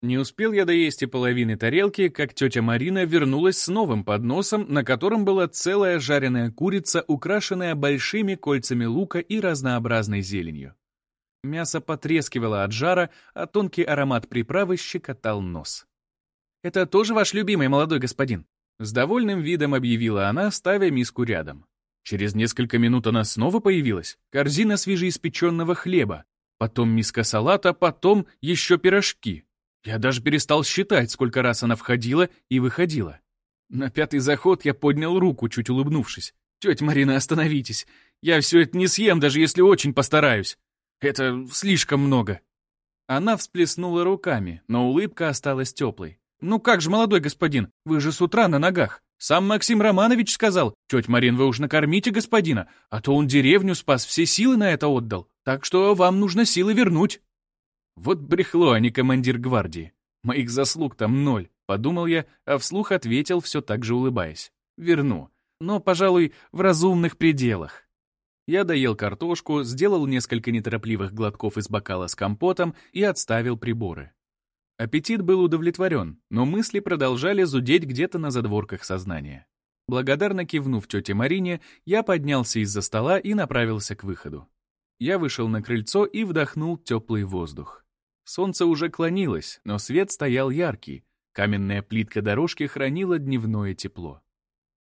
Не успел я доесть и половины тарелки, как тетя Марина вернулась с новым подносом, на котором была целая жареная курица, украшенная большими кольцами лука и разнообразной зеленью. Мясо потрескивало от жара, а тонкий аромат приправы щекотал нос. «Это тоже ваш любимый молодой господин?» С довольным видом объявила она, ставя миску рядом. Через несколько минут она снова появилась. Корзина свежеиспеченного хлеба, потом миска салата, потом еще пирожки. Я даже перестал считать, сколько раз она входила и выходила. На пятый заход я поднял руку, чуть улыбнувшись. «Тетя Марина, остановитесь. Я все это не съем, даже если очень постараюсь. Это слишком много». Она всплеснула руками, но улыбка осталась теплой. «Ну как же, молодой господин, вы же с утра на ногах. Сам Максим Романович сказал, тетя Марин, вы уж накормите господина, а то он деревню спас, все силы на это отдал. Так что вам нужно силы вернуть». Вот брехло, а не командир гвардии. Моих заслуг там ноль, подумал я, а вслух ответил, все так же улыбаясь. Верну. Но, пожалуй, в разумных пределах. Я доел картошку, сделал несколько неторопливых глотков из бокала с компотом и отставил приборы. Аппетит был удовлетворен, но мысли продолжали зудеть где-то на задворках сознания. Благодарно кивнув тете Марине, я поднялся из-за стола и направился к выходу. Я вышел на крыльцо и вдохнул теплый воздух. Солнце уже клонилось, но свет стоял яркий, каменная плитка дорожки хранила дневное тепло.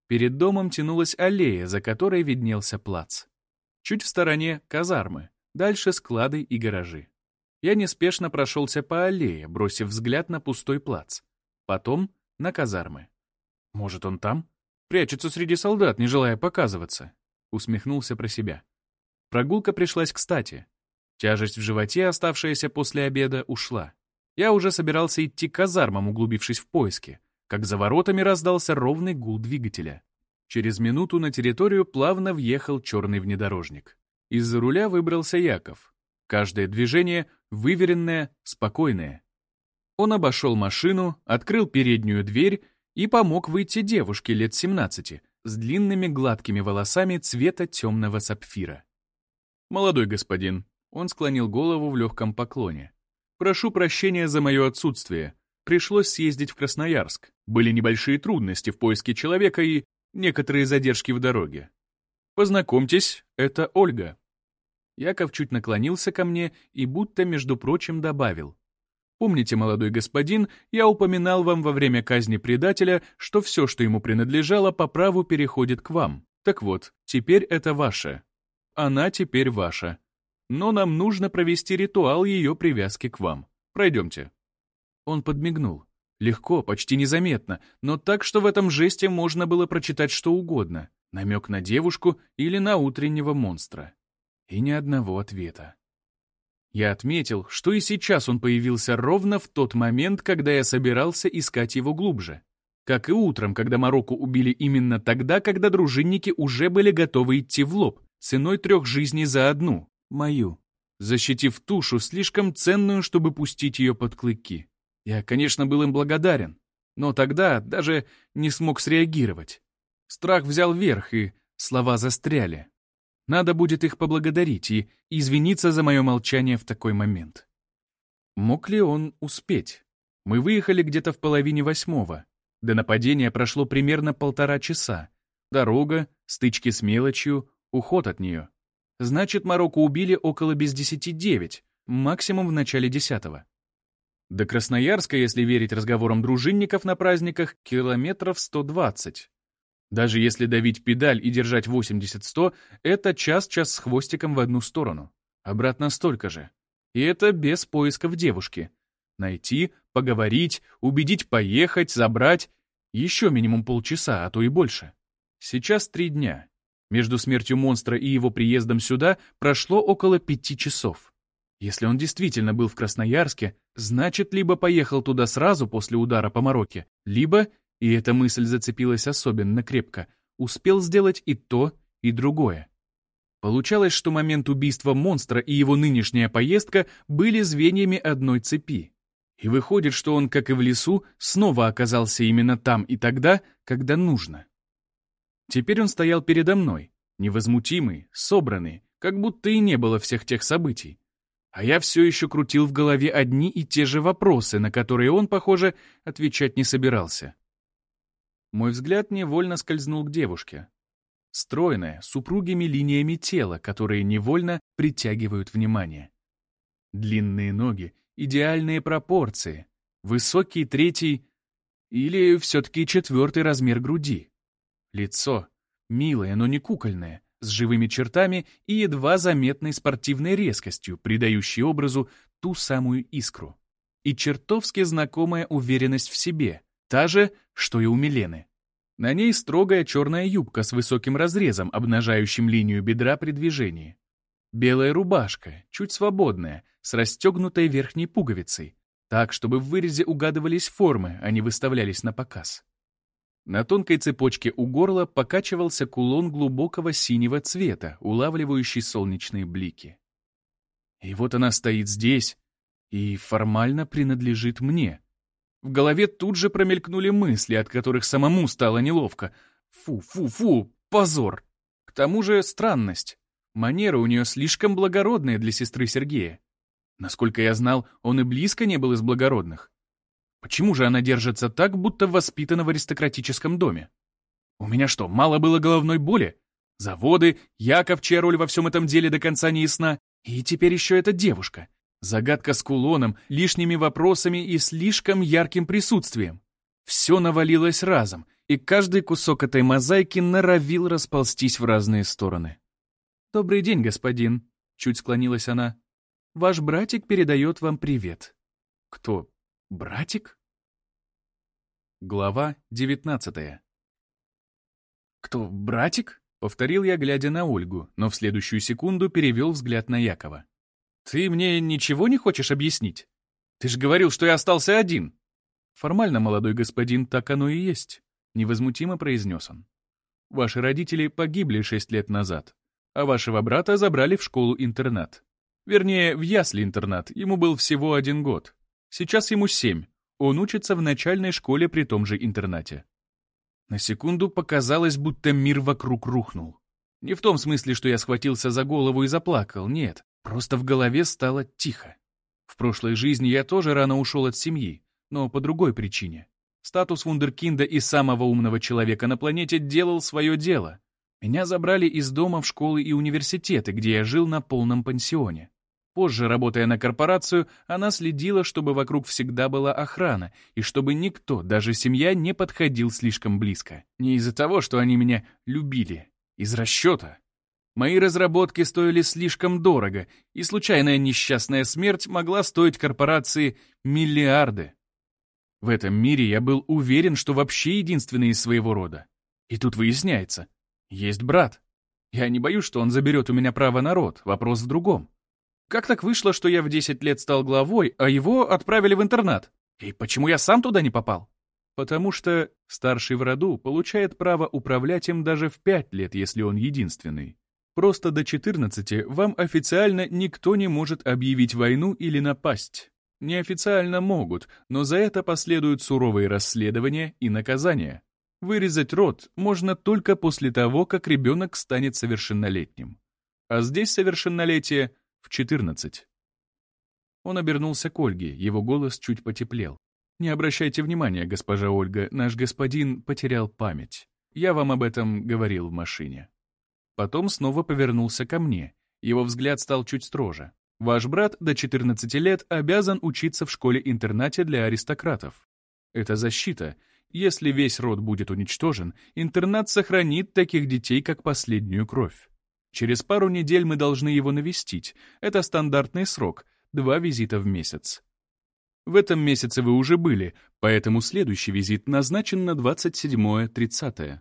Перед домом тянулась аллея, за которой виднелся плац. Чуть в стороне — казармы, дальше — склады и гаражи. Я неспешно прошелся по аллее, бросив взгляд на пустой плац. Потом на казармы. Может, он там? Прячется среди солдат, не желая показываться. Усмехнулся про себя. Прогулка пришлась кстати. Тяжесть в животе, оставшаяся после обеда, ушла. Я уже собирался идти к казармам, углубившись в поиски, как за воротами раздался ровный гул двигателя. Через минуту на территорию плавно въехал черный внедорожник. Из-за руля выбрался Яков. Каждое движение выверенное, спокойное. Он обошел машину, открыл переднюю дверь и помог выйти девушке лет 17 с длинными гладкими волосами цвета темного сапфира. «Молодой господин», он склонил голову в легком поклоне. «Прошу прощения за мое отсутствие. Пришлось съездить в Красноярск. Были небольшие трудности в поиске человека и некоторые задержки в дороге. Познакомьтесь, это Ольга». Яков чуть наклонился ко мне и будто, между прочим, добавил. «Помните, молодой господин, я упоминал вам во время казни предателя, что все, что ему принадлежало, по праву переходит к вам. Так вот, теперь это ваше. Она теперь ваша. Но нам нужно провести ритуал ее привязки к вам. Пройдемте». Он подмигнул. Легко, почти незаметно, но так, что в этом жесте можно было прочитать что угодно. Намек на девушку или на утреннего монстра. И ни одного ответа. Я отметил, что и сейчас он появился ровно в тот момент, когда я собирался искать его глубже. Как и утром, когда Марокко убили именно тогда, когда дружинники уже были готовы идти в лоб, ценой трех жизней за одну, мою, защитив тушу, слишком ценную, чтобы пустить ее под клыки. Я, конечно, был им благодарен, но тогда даже не смог среагировать. Страх взял верх, и слова застряли. Надо будет их поблагодарить и извиниться за мое молчание в такой момент. Мог ли он успеть? Мы выехали где-то в половине восьмого. До нападения прошло примерно полтора часа. Дорога, стычки с мелочью, уход от нее. Значит, Марокко убили около без десяти девять, максимум в начале десятого. До Красноярска, если верить разговорам дружинников на праздниках, километров 120. Даже если давить педаль и держать 80-100, это час-час с хвостиком в одну сторону. Обратно столько же. И это без поисков девушки. Найти, поговорить, убедить поехать, забрать. Еще минимум полчаса, а то и больше. Сейчас три дня. Между смертью монстра и его приездом сюда прошло около пяти часов. Если он действительно был в Красноярске, значит, либо поехал туда сразу после удара по Мороке, либо, и эта мысль зацепилась особенно крепко, успел сделать и то, и другое. Получалось, что момент убийства монстра и его нынешняя поездка были звеньями одной цепи. И выходит, что он, как и в лесу, снова оказался именно там и тогда, когда нужно. Теперь он стоял передо мной, невозмутимый, собранный, как будто и не было всех тех событий. А я все еще крутил в голове одни и те же вопросы, на которые он, похоже, отвечать не собирался. Мой взгляд невольно скользнул к девушке. Стройная, с упругими линиями тела, которые невольно притягивают внимание. Длинные ноги, идеальные пропорции, высокий третий или все-таки четвертый размер груди. Лицо милое, но не кукольное, с живыми чертами и едва заметной спортивной резкостью, придающей образу ту самую искру. И чертовски знакомая уверенность в себе, та же, что и у Милены. На ней строгая черная юбка с высоким разрезом, обнажающим линию бедра при движении. Белая рубашка, чуть свободная, с расстегнутой верхней пуговицей, так, чтобы в вырезе угадывались формы, а не выставлялись на показ. На тонкой цепочке у горла покачивался кулон глубокого синего цвета, улавливающий солнечные блики. И вот она стоит здесь и формально принадлежит мне. В голове тут же промелькнули мысли, от которых самому стало неловко. Фу-фу-фу, позор. К тому же странность. Манеры у нее слишком благородные для сестры Сергея. Насколько я знал, он и близко не был из благородных. Почему же она держится так, будто воспитана в аристократическом доме? У меня что, мало было головной боли? Заводы, Яков, чья роль во всем этом деле до конца не ясна, и теперь еще эта девушка. Загадка с кулоном, лишними вопросами и слишком ярким присутствием. Все навалилось разом, и каждый кусок этой мозаики норовил расползтись в разные стороны. «Добрый день, господин», — чуть склонилась она. «Ваш братик передает вам привет». «Кто? Братик? Глава девятнадцатая. «Кто, братик?» — повторил я, глядя на Ольгу, но в следующую секунду перевел взгляд на Якова. «Ты мне ничего не хочешь объяснить? Ты же говорил, что я остался один!» «Формально, молодой господин, так оно и есть», — невозмутимо произнес он. «Ваши родители погибли шесть лет назад, а вашего брата забрали в школу-интернат. Вернее, в ясли-интернат, ему был всего один год. Сейчас ему семь. Он учится в начальной школе при том же интернате. На секунду показалось, будто мир вокруг рухнул. Не в том смысле, что я схватился за голову и заплакал, нет. Просто в голове стало тихо. В прошлой жизни я тоже рано ушел от семьи, но по другой причине. Статус вундеркинда и самого умного человека на планете делал свое дело. Меня забрали из дома в школы и университеты, где я жил на полном пансионе. Позже, работая на корпорацию, она следила, чтобы вокруг всегда была охрана, и чтобы никто, даже семья, не подходил слишком близко. Не из-за того, что они меня любили. Из расчета. Мои разработки стоили слишком дорого, и случайная несчастная смерть могла стоить корпорации миллиарды. В этом мире я был уверен, что вообще единственный из своего рода. И тут выясняется, есть брат. Я не боюсь, что он заберет у меня право на род, вопрос в другом. Как так вышло, что я в 10 лет стал главой, а его отправили в интернат? И почему я сам туда не попал? Потому что старший в роду получает право управлять им даже в 5 лет, если он единственный. Просто до 14 вам официально никто не может объявить войну или напасть. Неофициально могут, но за это последуют суровые расследования и наказания. Вырезать рот можно только после того, как ребенок станет совершеннолетним. А здесь совершеннолетие в 14. Он обернулся к Ольге, его голос чуть потеплел. «Не обращайте внимания, госпожа Ольга, наш господин потерял память. Я вам об этом говорил в машине». Потом снова повернулся ко мне. Его взгляд стал чуть строже. «Ваш брат до 14 лет обязан учиться в школе-интернате для аристократов. Это защита. Если весь род будет уничтожен, интернат сохранит таких детей, как последнюю кровь. Через пару недель мы должны его навестить. Это стандартный срок — два визита в месяц. В этом месяце вы уже были, поэтому следующий визит назначен на 27-30.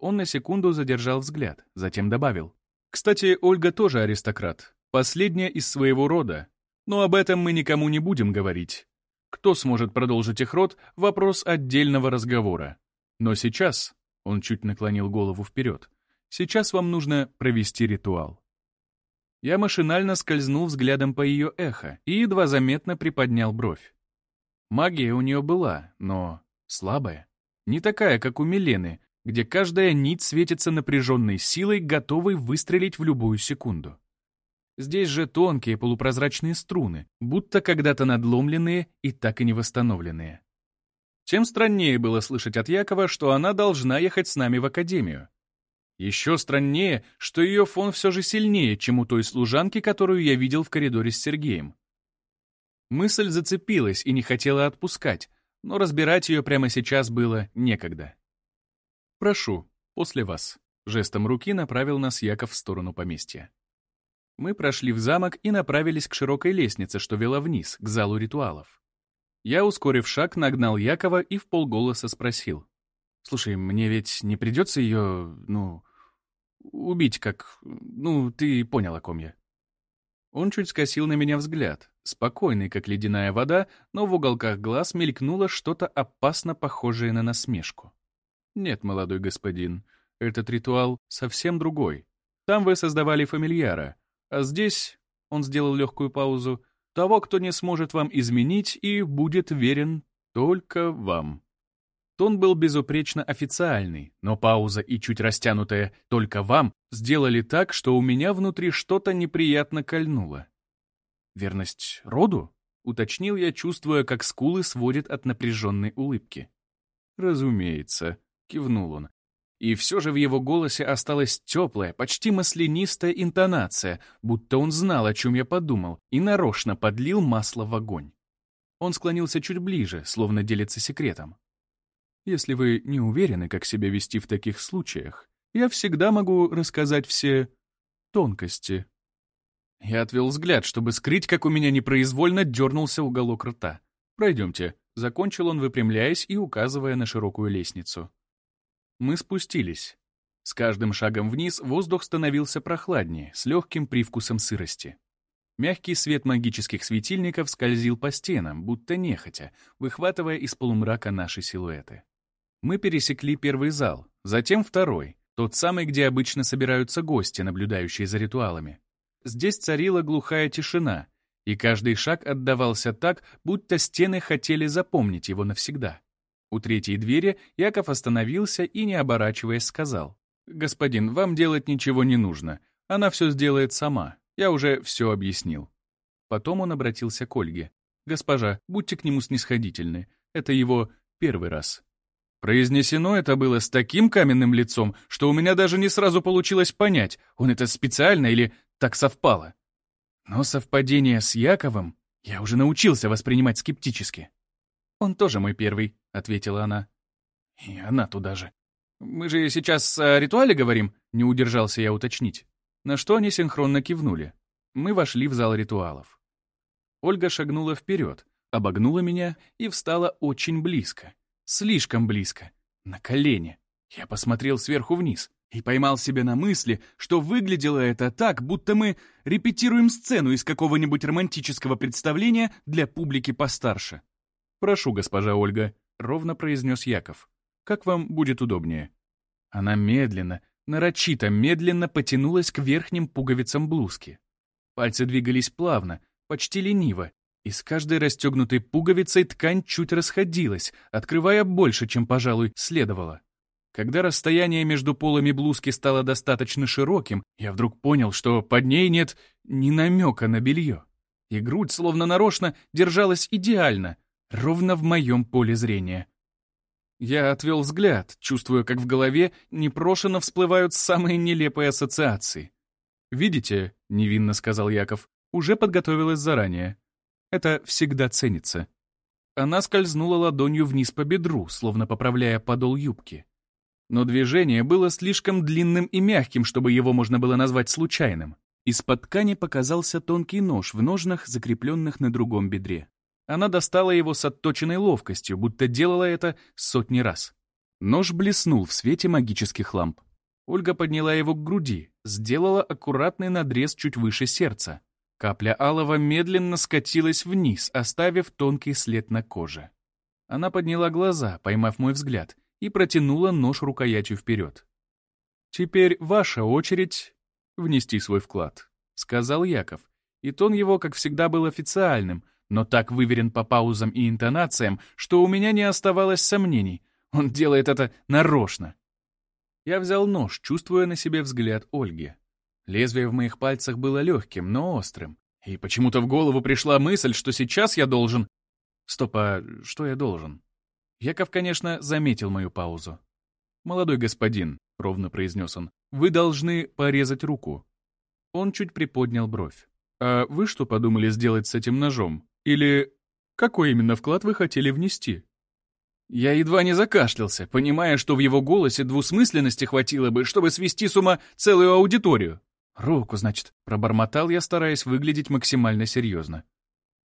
Он на секунду задержал взгляд, затем добавил. «Кстати, Ольга тоже аристократ, последняя из своего рода. Но об этом мы никому не будем говорить. Кто сможет продолжить их род — вопрос отдельного разговора. Но сейчас...» — он чуть наклонил голову вперед. «Сейчас вам нужно провести ритуал». Я машинально скользнул взглядом по ее эхо и едва заметно приподнял бровь. Магия у нее была, но слабая. Не такая, как у Милены, где каждая нить светится напряженной силой, готовой выстрелить в любую секунду. Здесь же тонкие полупрозрачные струны, будто когда-то надломленные и так и не восстановленные. Тем страннее было слышать от Якова, что она должна ехать с нами в академию. Еще страннее, что ее фон все же сильнее, чем у той служанки, которую я видел в коридоре с Сергеем. Мысль зацепилась и не хотела отпускать, но разбирать ее прямо сейчас было некогда. «Прошу, после вас». Жестом руки направил нас Яков в сторону поместья. Мы прошли в замок и направились к широкой лестнице, что вела вниз, к залу ритуалов. Я, ускорив шаг, нагнал Якова и в полголоса спросил. «Слушай, мне ведь не придется ее, ну, убить как... Ну, ты понял, о ком я». Он чуть скосил на меня взгляд, спокойный, как ледяная вода, но в уголках глаз мелькнуло что-то опасно похожее на насмешку. Нет, молодой господин, этот ритуал совсем другой. Там вы создавали фамильяра, а здесь, он сделал легкую паузу, того, кто не сможет вам изменить и будет верен только вам. Тон был безупречно официальный, но пауза и чуть растянутая «только вам» сделали так, что у меня внутри что-то неприятно кольнуло. «Верность роду?» — уточнил я, чувствуя, как скулы сводит от напряженной улыбки. «Разумеется», кивнул он. И все же в его голосе осталась теплая, почти маслянистая интонация, будто он знал, о чем я подумал, и нарочно подлил масло в огонь. Он склонился чуть ближе, словно делится секретом. «Если вы не уверены, как себя вести в таких случаях, я всегда могу рассказать все тонкости». Я отвел взгляд, чтобы скрыть, как у меня непроизвольно дернулся уголок рта. «Пройдемте», — закончил он, выпрямляясь и указывая на широкую лестницу. Мы спустились. С каждым шагом вниз воздух становился прохладнее, с легким привкусом сырости. Мягкий свет магических светильников скользил по стенам, будто нехотя, выхватывая из полумрака наши силуэты. Мы пересекли первый зал, затем второй, тот самый, где обычно собираются гости, наблюдающие за ритуалами. Здесь царила глухая тишина, и каждый шаг отдавался так, будто стены хотели запомнить его навсегда. У третьей двери Яков остановился и, не оборачиваясь, сказал. «Господин, вам делать ничего не нужно. Она все сделает сама. Я уже все объяснил». Потом он обратился к Ольге. «Госпожа, будьте к нему снисходительны. Это его первый раз». Произнесено это было с таким каменным лицом, что у меня даже не сразу получилось понять, он это специально или так совпало. Но совпадение с Яковом я уже научился воспринимать скептически. «Он тоже мой первый», — ответила она. «И она туда же. Мы же сейчас о ритуале говорим?» — не удержался я уточнить. На что они синхронно кивнули. Мы вошли в зал ритуалов. Ольга шагнула вперед, обогнула меня и встала очень близко. Слишком близко. На колени. Я посмотрел сверху вниз и поймал себя на мысли, что выглядело это так, будто мы репетируем сцену из какого-нибудь романтического представления для публики постарше. «Прошу, госпожа Ольга», — ровно произнес Яков. «Как вам будет удобнее?» Она медленно, нарочито медленно потянулась к верхним пуговицам блузки. Пальцы двигались плавно, почти лениво, и с каждой расстегнутой пуговицей ткань чуть расходилась, открывая больше, чем, пожалуй, следовало. Когда расстояние между полами блузки стало достаточно широким, я вдруг понял, что под ней нет ни намека на белье. И грудь, словно нарочно, держалась идеально, ровно в моем поле зрения. Я отвел взгляд, чувствуя, как в голове непрошено всплывают самые нелепые ассоциации. «Видите», — невинно сказал Яков, — «уже подготовилась заранее. Это всегда ценится». Она скользнула ладонью вниз по бедру, словно поправляя подол юбки. Но движение было слишком длинным и мягким, чтобы его можно было назвать случайным. Из-под ткани показался тонкий нож в ножнах, закрепленных на другом бедре. Она достала его с отточенной ловкостью, будто делала это сотни раз. Нож блеснул в свете магических ламп. Ольга подняла его к груди, сделала аккуратный надрез чуть выше сердца. Капля алого медленно скатилась вниз, оставив тонкий след на коже. Она подняла глаза, поймав мой взгляд, и протянула нож рукоятью вперед. «Теперь ваша очередь внести свой вклад», — сказал Яков. И тон его, как всегда, был официальным, но так выверен по паузам и интонациям, что у меня не оставалось сомнений. Он делает это нарочно. Я взял нож, чувствуя на себе взгляд Ольги. Лезвие в моих пальцах было легким, но острым. И почему-то в голову пришла мысль, что сейчас я должен... Стоп, а что я должен? Яков, конечно, заметил мою паузу. «Молодой господин», — ровно произнес он, — «вы должны порезать руку». Он чуть приподнял бровь. «А вы что подумали сделать с этим ножом? Или какой именно вклад вы хотели внести?» Я едва не закашлялся, понимая, что в его голосе двусмысленности хватило бы, чтобы свести с ума целую аудиторию. «Руку, значит», — пробормотал я, стараясь выглядеть максимально серьезно.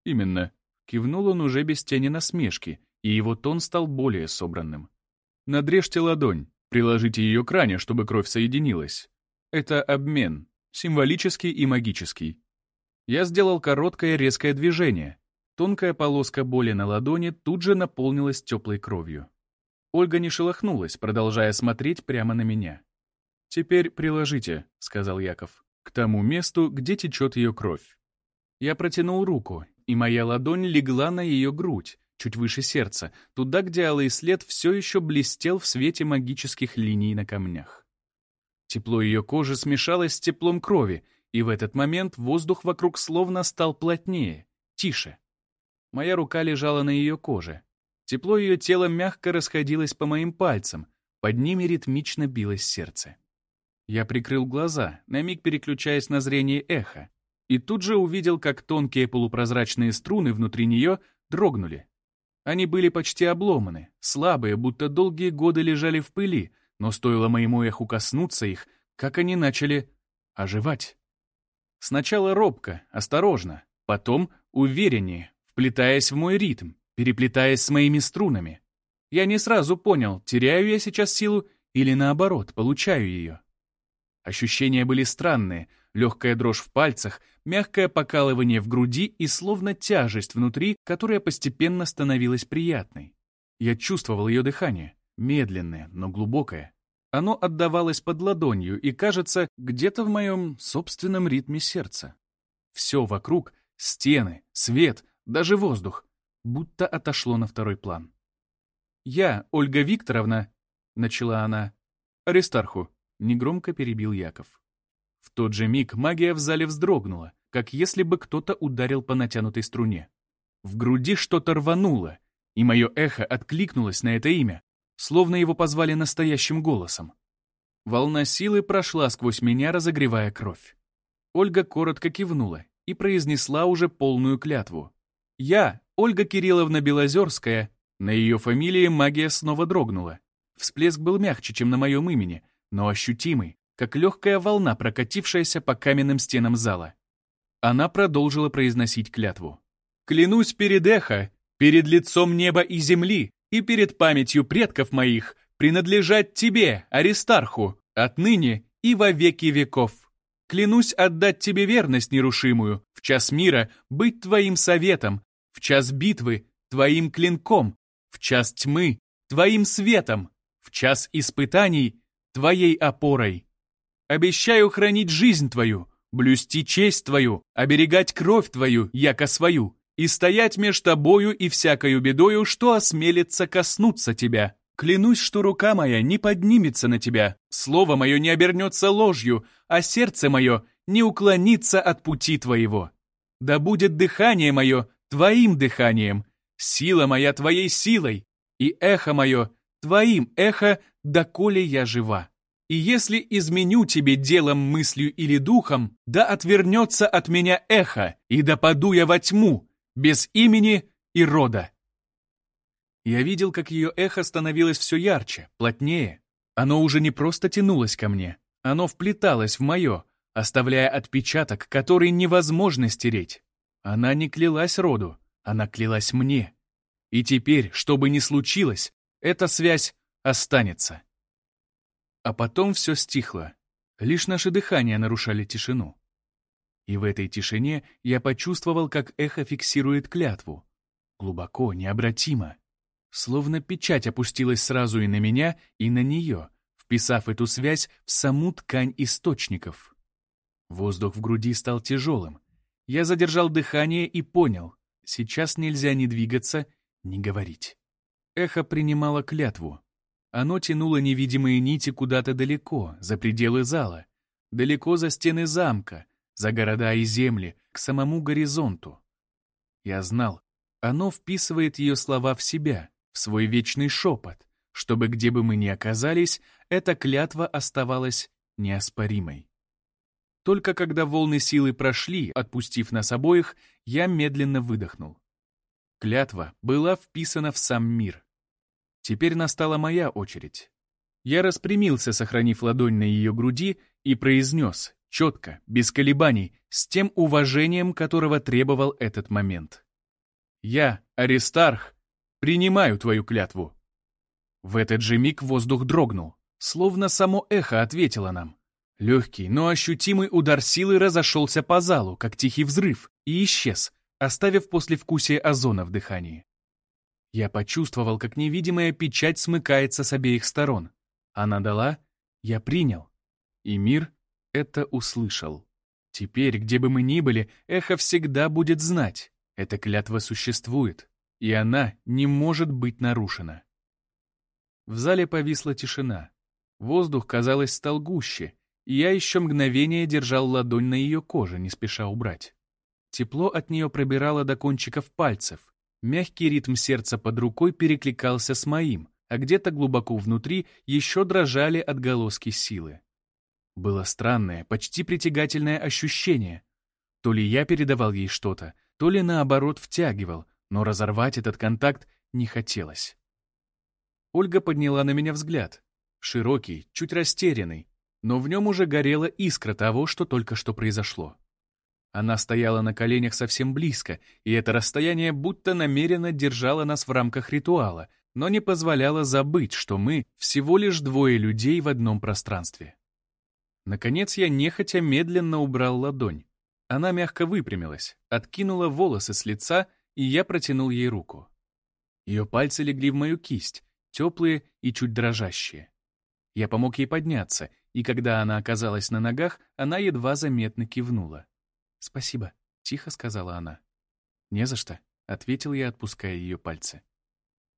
«Именно», — кивнул он уже без тени насмешки, и его тон стал более собранным. Надрежьте ладонь, приложите ее к ране, чтобы кровь соединилась. Это обмен, символический и магический. Я сделал короткое резкое движение. Тонкая полоска боли на ладони тут же наполнилась теплой кровью. Ольга не шелохнулась, продолжая смотреть прямо на меня. «Теперь приложите», — сказал Яков, — «к тому месту, где течет ее кровь». Я протянул руку, и моя ладонь легла на ее грудь, чуть выше сердца, туда, где алый след все еще блестел в свете магических линий на камнях. Тепло ее кожи смешалось с теплом крови, и в этот момент воздух вокруг словно стал плотнее, тише. Моя рука лежала на ее коже. Тепло ее тела мягко расходилось по моим пальцам, под ними ритмично билось сердце. Я прикрыл глаза, на миг переключаясь на зрение эха, и тут же увидел, как тонкие полупрозрачные струны внутри нее дрогнули, они были почти обломаны, слабые, будто долгие годы лежали в пыли, но стоило моему эху коснуться их, как они начали оживать. Сначала робко, осторожно, потом увереннее, вплетаясь в мой ритм, переплетаясь с моими струнами. Я не сразу понял, теряю я сейчас силу или наоборот, получаю ее. Ощущения были странные, легкая дрожь в пальцах, мягкое покалывание в груди и словно тяжесть внутри, которая постепенно становилась приятной. Я чувствовал ее дыхание, медленное, но глубокое. Оно отдавалось под ладонью и, кажется, где-то в моем собственном ритме сердца. Все вокруг — стены, свет, даже воздух — будто отошло на второй план. «Я, Ольга Викторовна», — начала она, — «Аристарху», — негромко перебил Яков. В тот же миг магия в зале вздрогнула, как если бы кто-то ударил по натянутой струне. В груди что-то рвануло, и мое эхо откликнулось на это имя, словно его позвали настоящим голосом. Волна силы прошла сквозь меня, разогревая кровь. Ольга коротко кивнула и произнесла уже полную клятву. «Я, Ольга Кирилловна Белозерская», на ее фамилии магия снова дрогнула. Всплеск был мягче, чем на моем имени, но ощутимый, как легкая волна, прокатившаяся по каменным стенам зала. Она продолжила произносить клятву. «Клянусь перед Эхо, перед лицом неба и земли и перед памятью предков моих принадлежать тебе, Аристарху, отныне и во веки веков. Клянусь отдать тебе верность нерушимую, в час мира быть твоим советом, в час битвы твоим клинком, в час тьмы твоим светом, в час испытаний твоей опорой. Обещаю хранить жизнь твою, блюсти честь твою, оберегать кровь твою, яко свою, и стоять меж тобою и всякою бедою, что осмелится коснуться тебя. Клянусь, что рука моя не поднимется на тебя, слово мое не обернется ложью, а сердце мое не уклонится от пути твоего. Да будет дыхание мое твоим дыханием, сила моя твоей силой, и эхо мое твоим эхо, доколе я жива. И если изменю тебе делом, мыслью или духом, да отвернется от меня эхо, и да паду я во тьму, без имени и рода. Я видел, как ее эхо становилось все ярче, плотнее. Оно уже не просто тянулось ко мне, оно вплеталось в мое, оставляя отпечаток, который невозможно стереть. Она не клялась роду, она клялась мне. И теперь, что бы ни случилось, эта связь останется. А потом все стихло. Лишь наши дыхания нарушали тишину. И в этой тишине я почувствовал, как эхо фиксирует клятву. Глубоко, необратимо. Словно печать опустилась сразу и на меня, и на нее, вписав эту связь в саму ткань источников. Воздух в груди стал тяжелым. Я задержал дыхание и понял, сейчас нельзя ни двигаться, ни говорить. Эхо принимало клятву. Оно тянуло невидимые нити куда-то далеко, за пределы зала, далеко за стены замка, за города и земли, к самому горизонту. Я знал, оно вписывает ее слова в себя — в свой вечный шепот, чтобы где бы мы ни оказались, эта клятва оставалась неоспоримой. Только когда волны силы прошли, отпустив нас обоих, я медленно выдохнул. Клятва была вписана в сам мир. Теперь настала моя очередь. Я распрямился, сохранив ладонь на ее груди, и произнес, четко, без колебаний, с тем уважением, которого требовал этот момент. «Я, Аристарх, Принимаю твою клятву». В этот же миг воздух дрогнул, словно само эхо ответило нам. Легкий, но ощутимый удар силы разошелся по залу, как тихий взрыв, и исчез, оставив послевкусие озона в дыхании. Я почувствовал, как невидимая печать смыкается с обеих сторон. Она дала, я принял. И мир это услышал. Теперь, где бы мы ни были, эхо всегда будет знать. Эта клятва существует и она не может быть нарушена. В зале повисла тишина. Воздух, казалось, стал гуще, и я еще мгновение держал ладонь на ее коже, не спеша убрать. Тепло от нее пробирало до кончиков пальцев. Мягкий ритм сердца под рукой перекликался с моим, а где-то глубоко внутри еще дрожали отголоски силы. Было странное, почти притягательное ощущение. То ли я передавал ей что-то, то ли наоборот втягивал, но разорвать этот контакт не хотелось. Ольга подняла на меня взгляд. Широкий, чуть растерянный, но в нем уже горела искра того, что только что произошло. Она стояла на коленях совсем близко, и это расстояние будто намеренно держало нас в рамках ритуала, но не позволяло забыть, что мы всего лишь двое людей в одном пространстве. Наконец я нехотя медленно убрал ладонь. Она мягко выпрямилась, откинула волосы с лица и я протянул ей руку. Ее пальцы легли в мою кисть, теплые и чуть дрожащие. Я помог ей подняться, и когда она оказалась на ногах, она едва заметно кивнула. «Спасибо», — тихо сказала она. «Не за что», — ответил я, отпуская ее пальцы.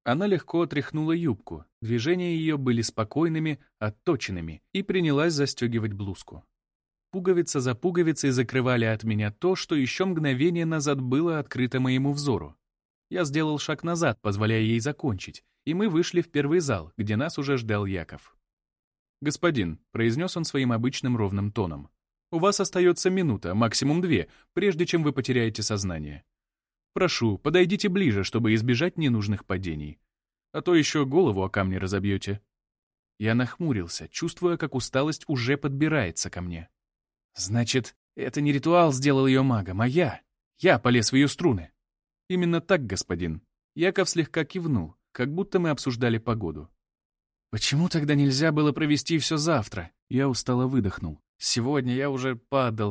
Она легко отряхнула юбку, движения ее были спокойными, отточенными, и принялась застегивать блузку. Пуговица за пуговицей закрывали от меня то, что еще мгновение назад было открыто моему взору. Я сделал шаг назад, позволяя ей закончить, и мы вышли в первый зал, где нас уже ждал Яков. «Господин», — произнес он своим обычным ровным тоном, «у вас остается минута, максимум две, прежде чем вы потеряете сознание. Прошу, подойдите ближе, чтобы избежать ненужных падений. А то еще голову о камни разобьете». Я нахмурился, чувствуя, как усталость уже подбирается ко мне. Значит, это не ритуал сделал ее магом, а я. Я полез в ее струны. Именно так, господин. Яков слегка кивнул, как будто мы обсуждали погоду. Почему тогда нельзя было провести все завтра? Я устало выдохнул. Сегодня я уже падал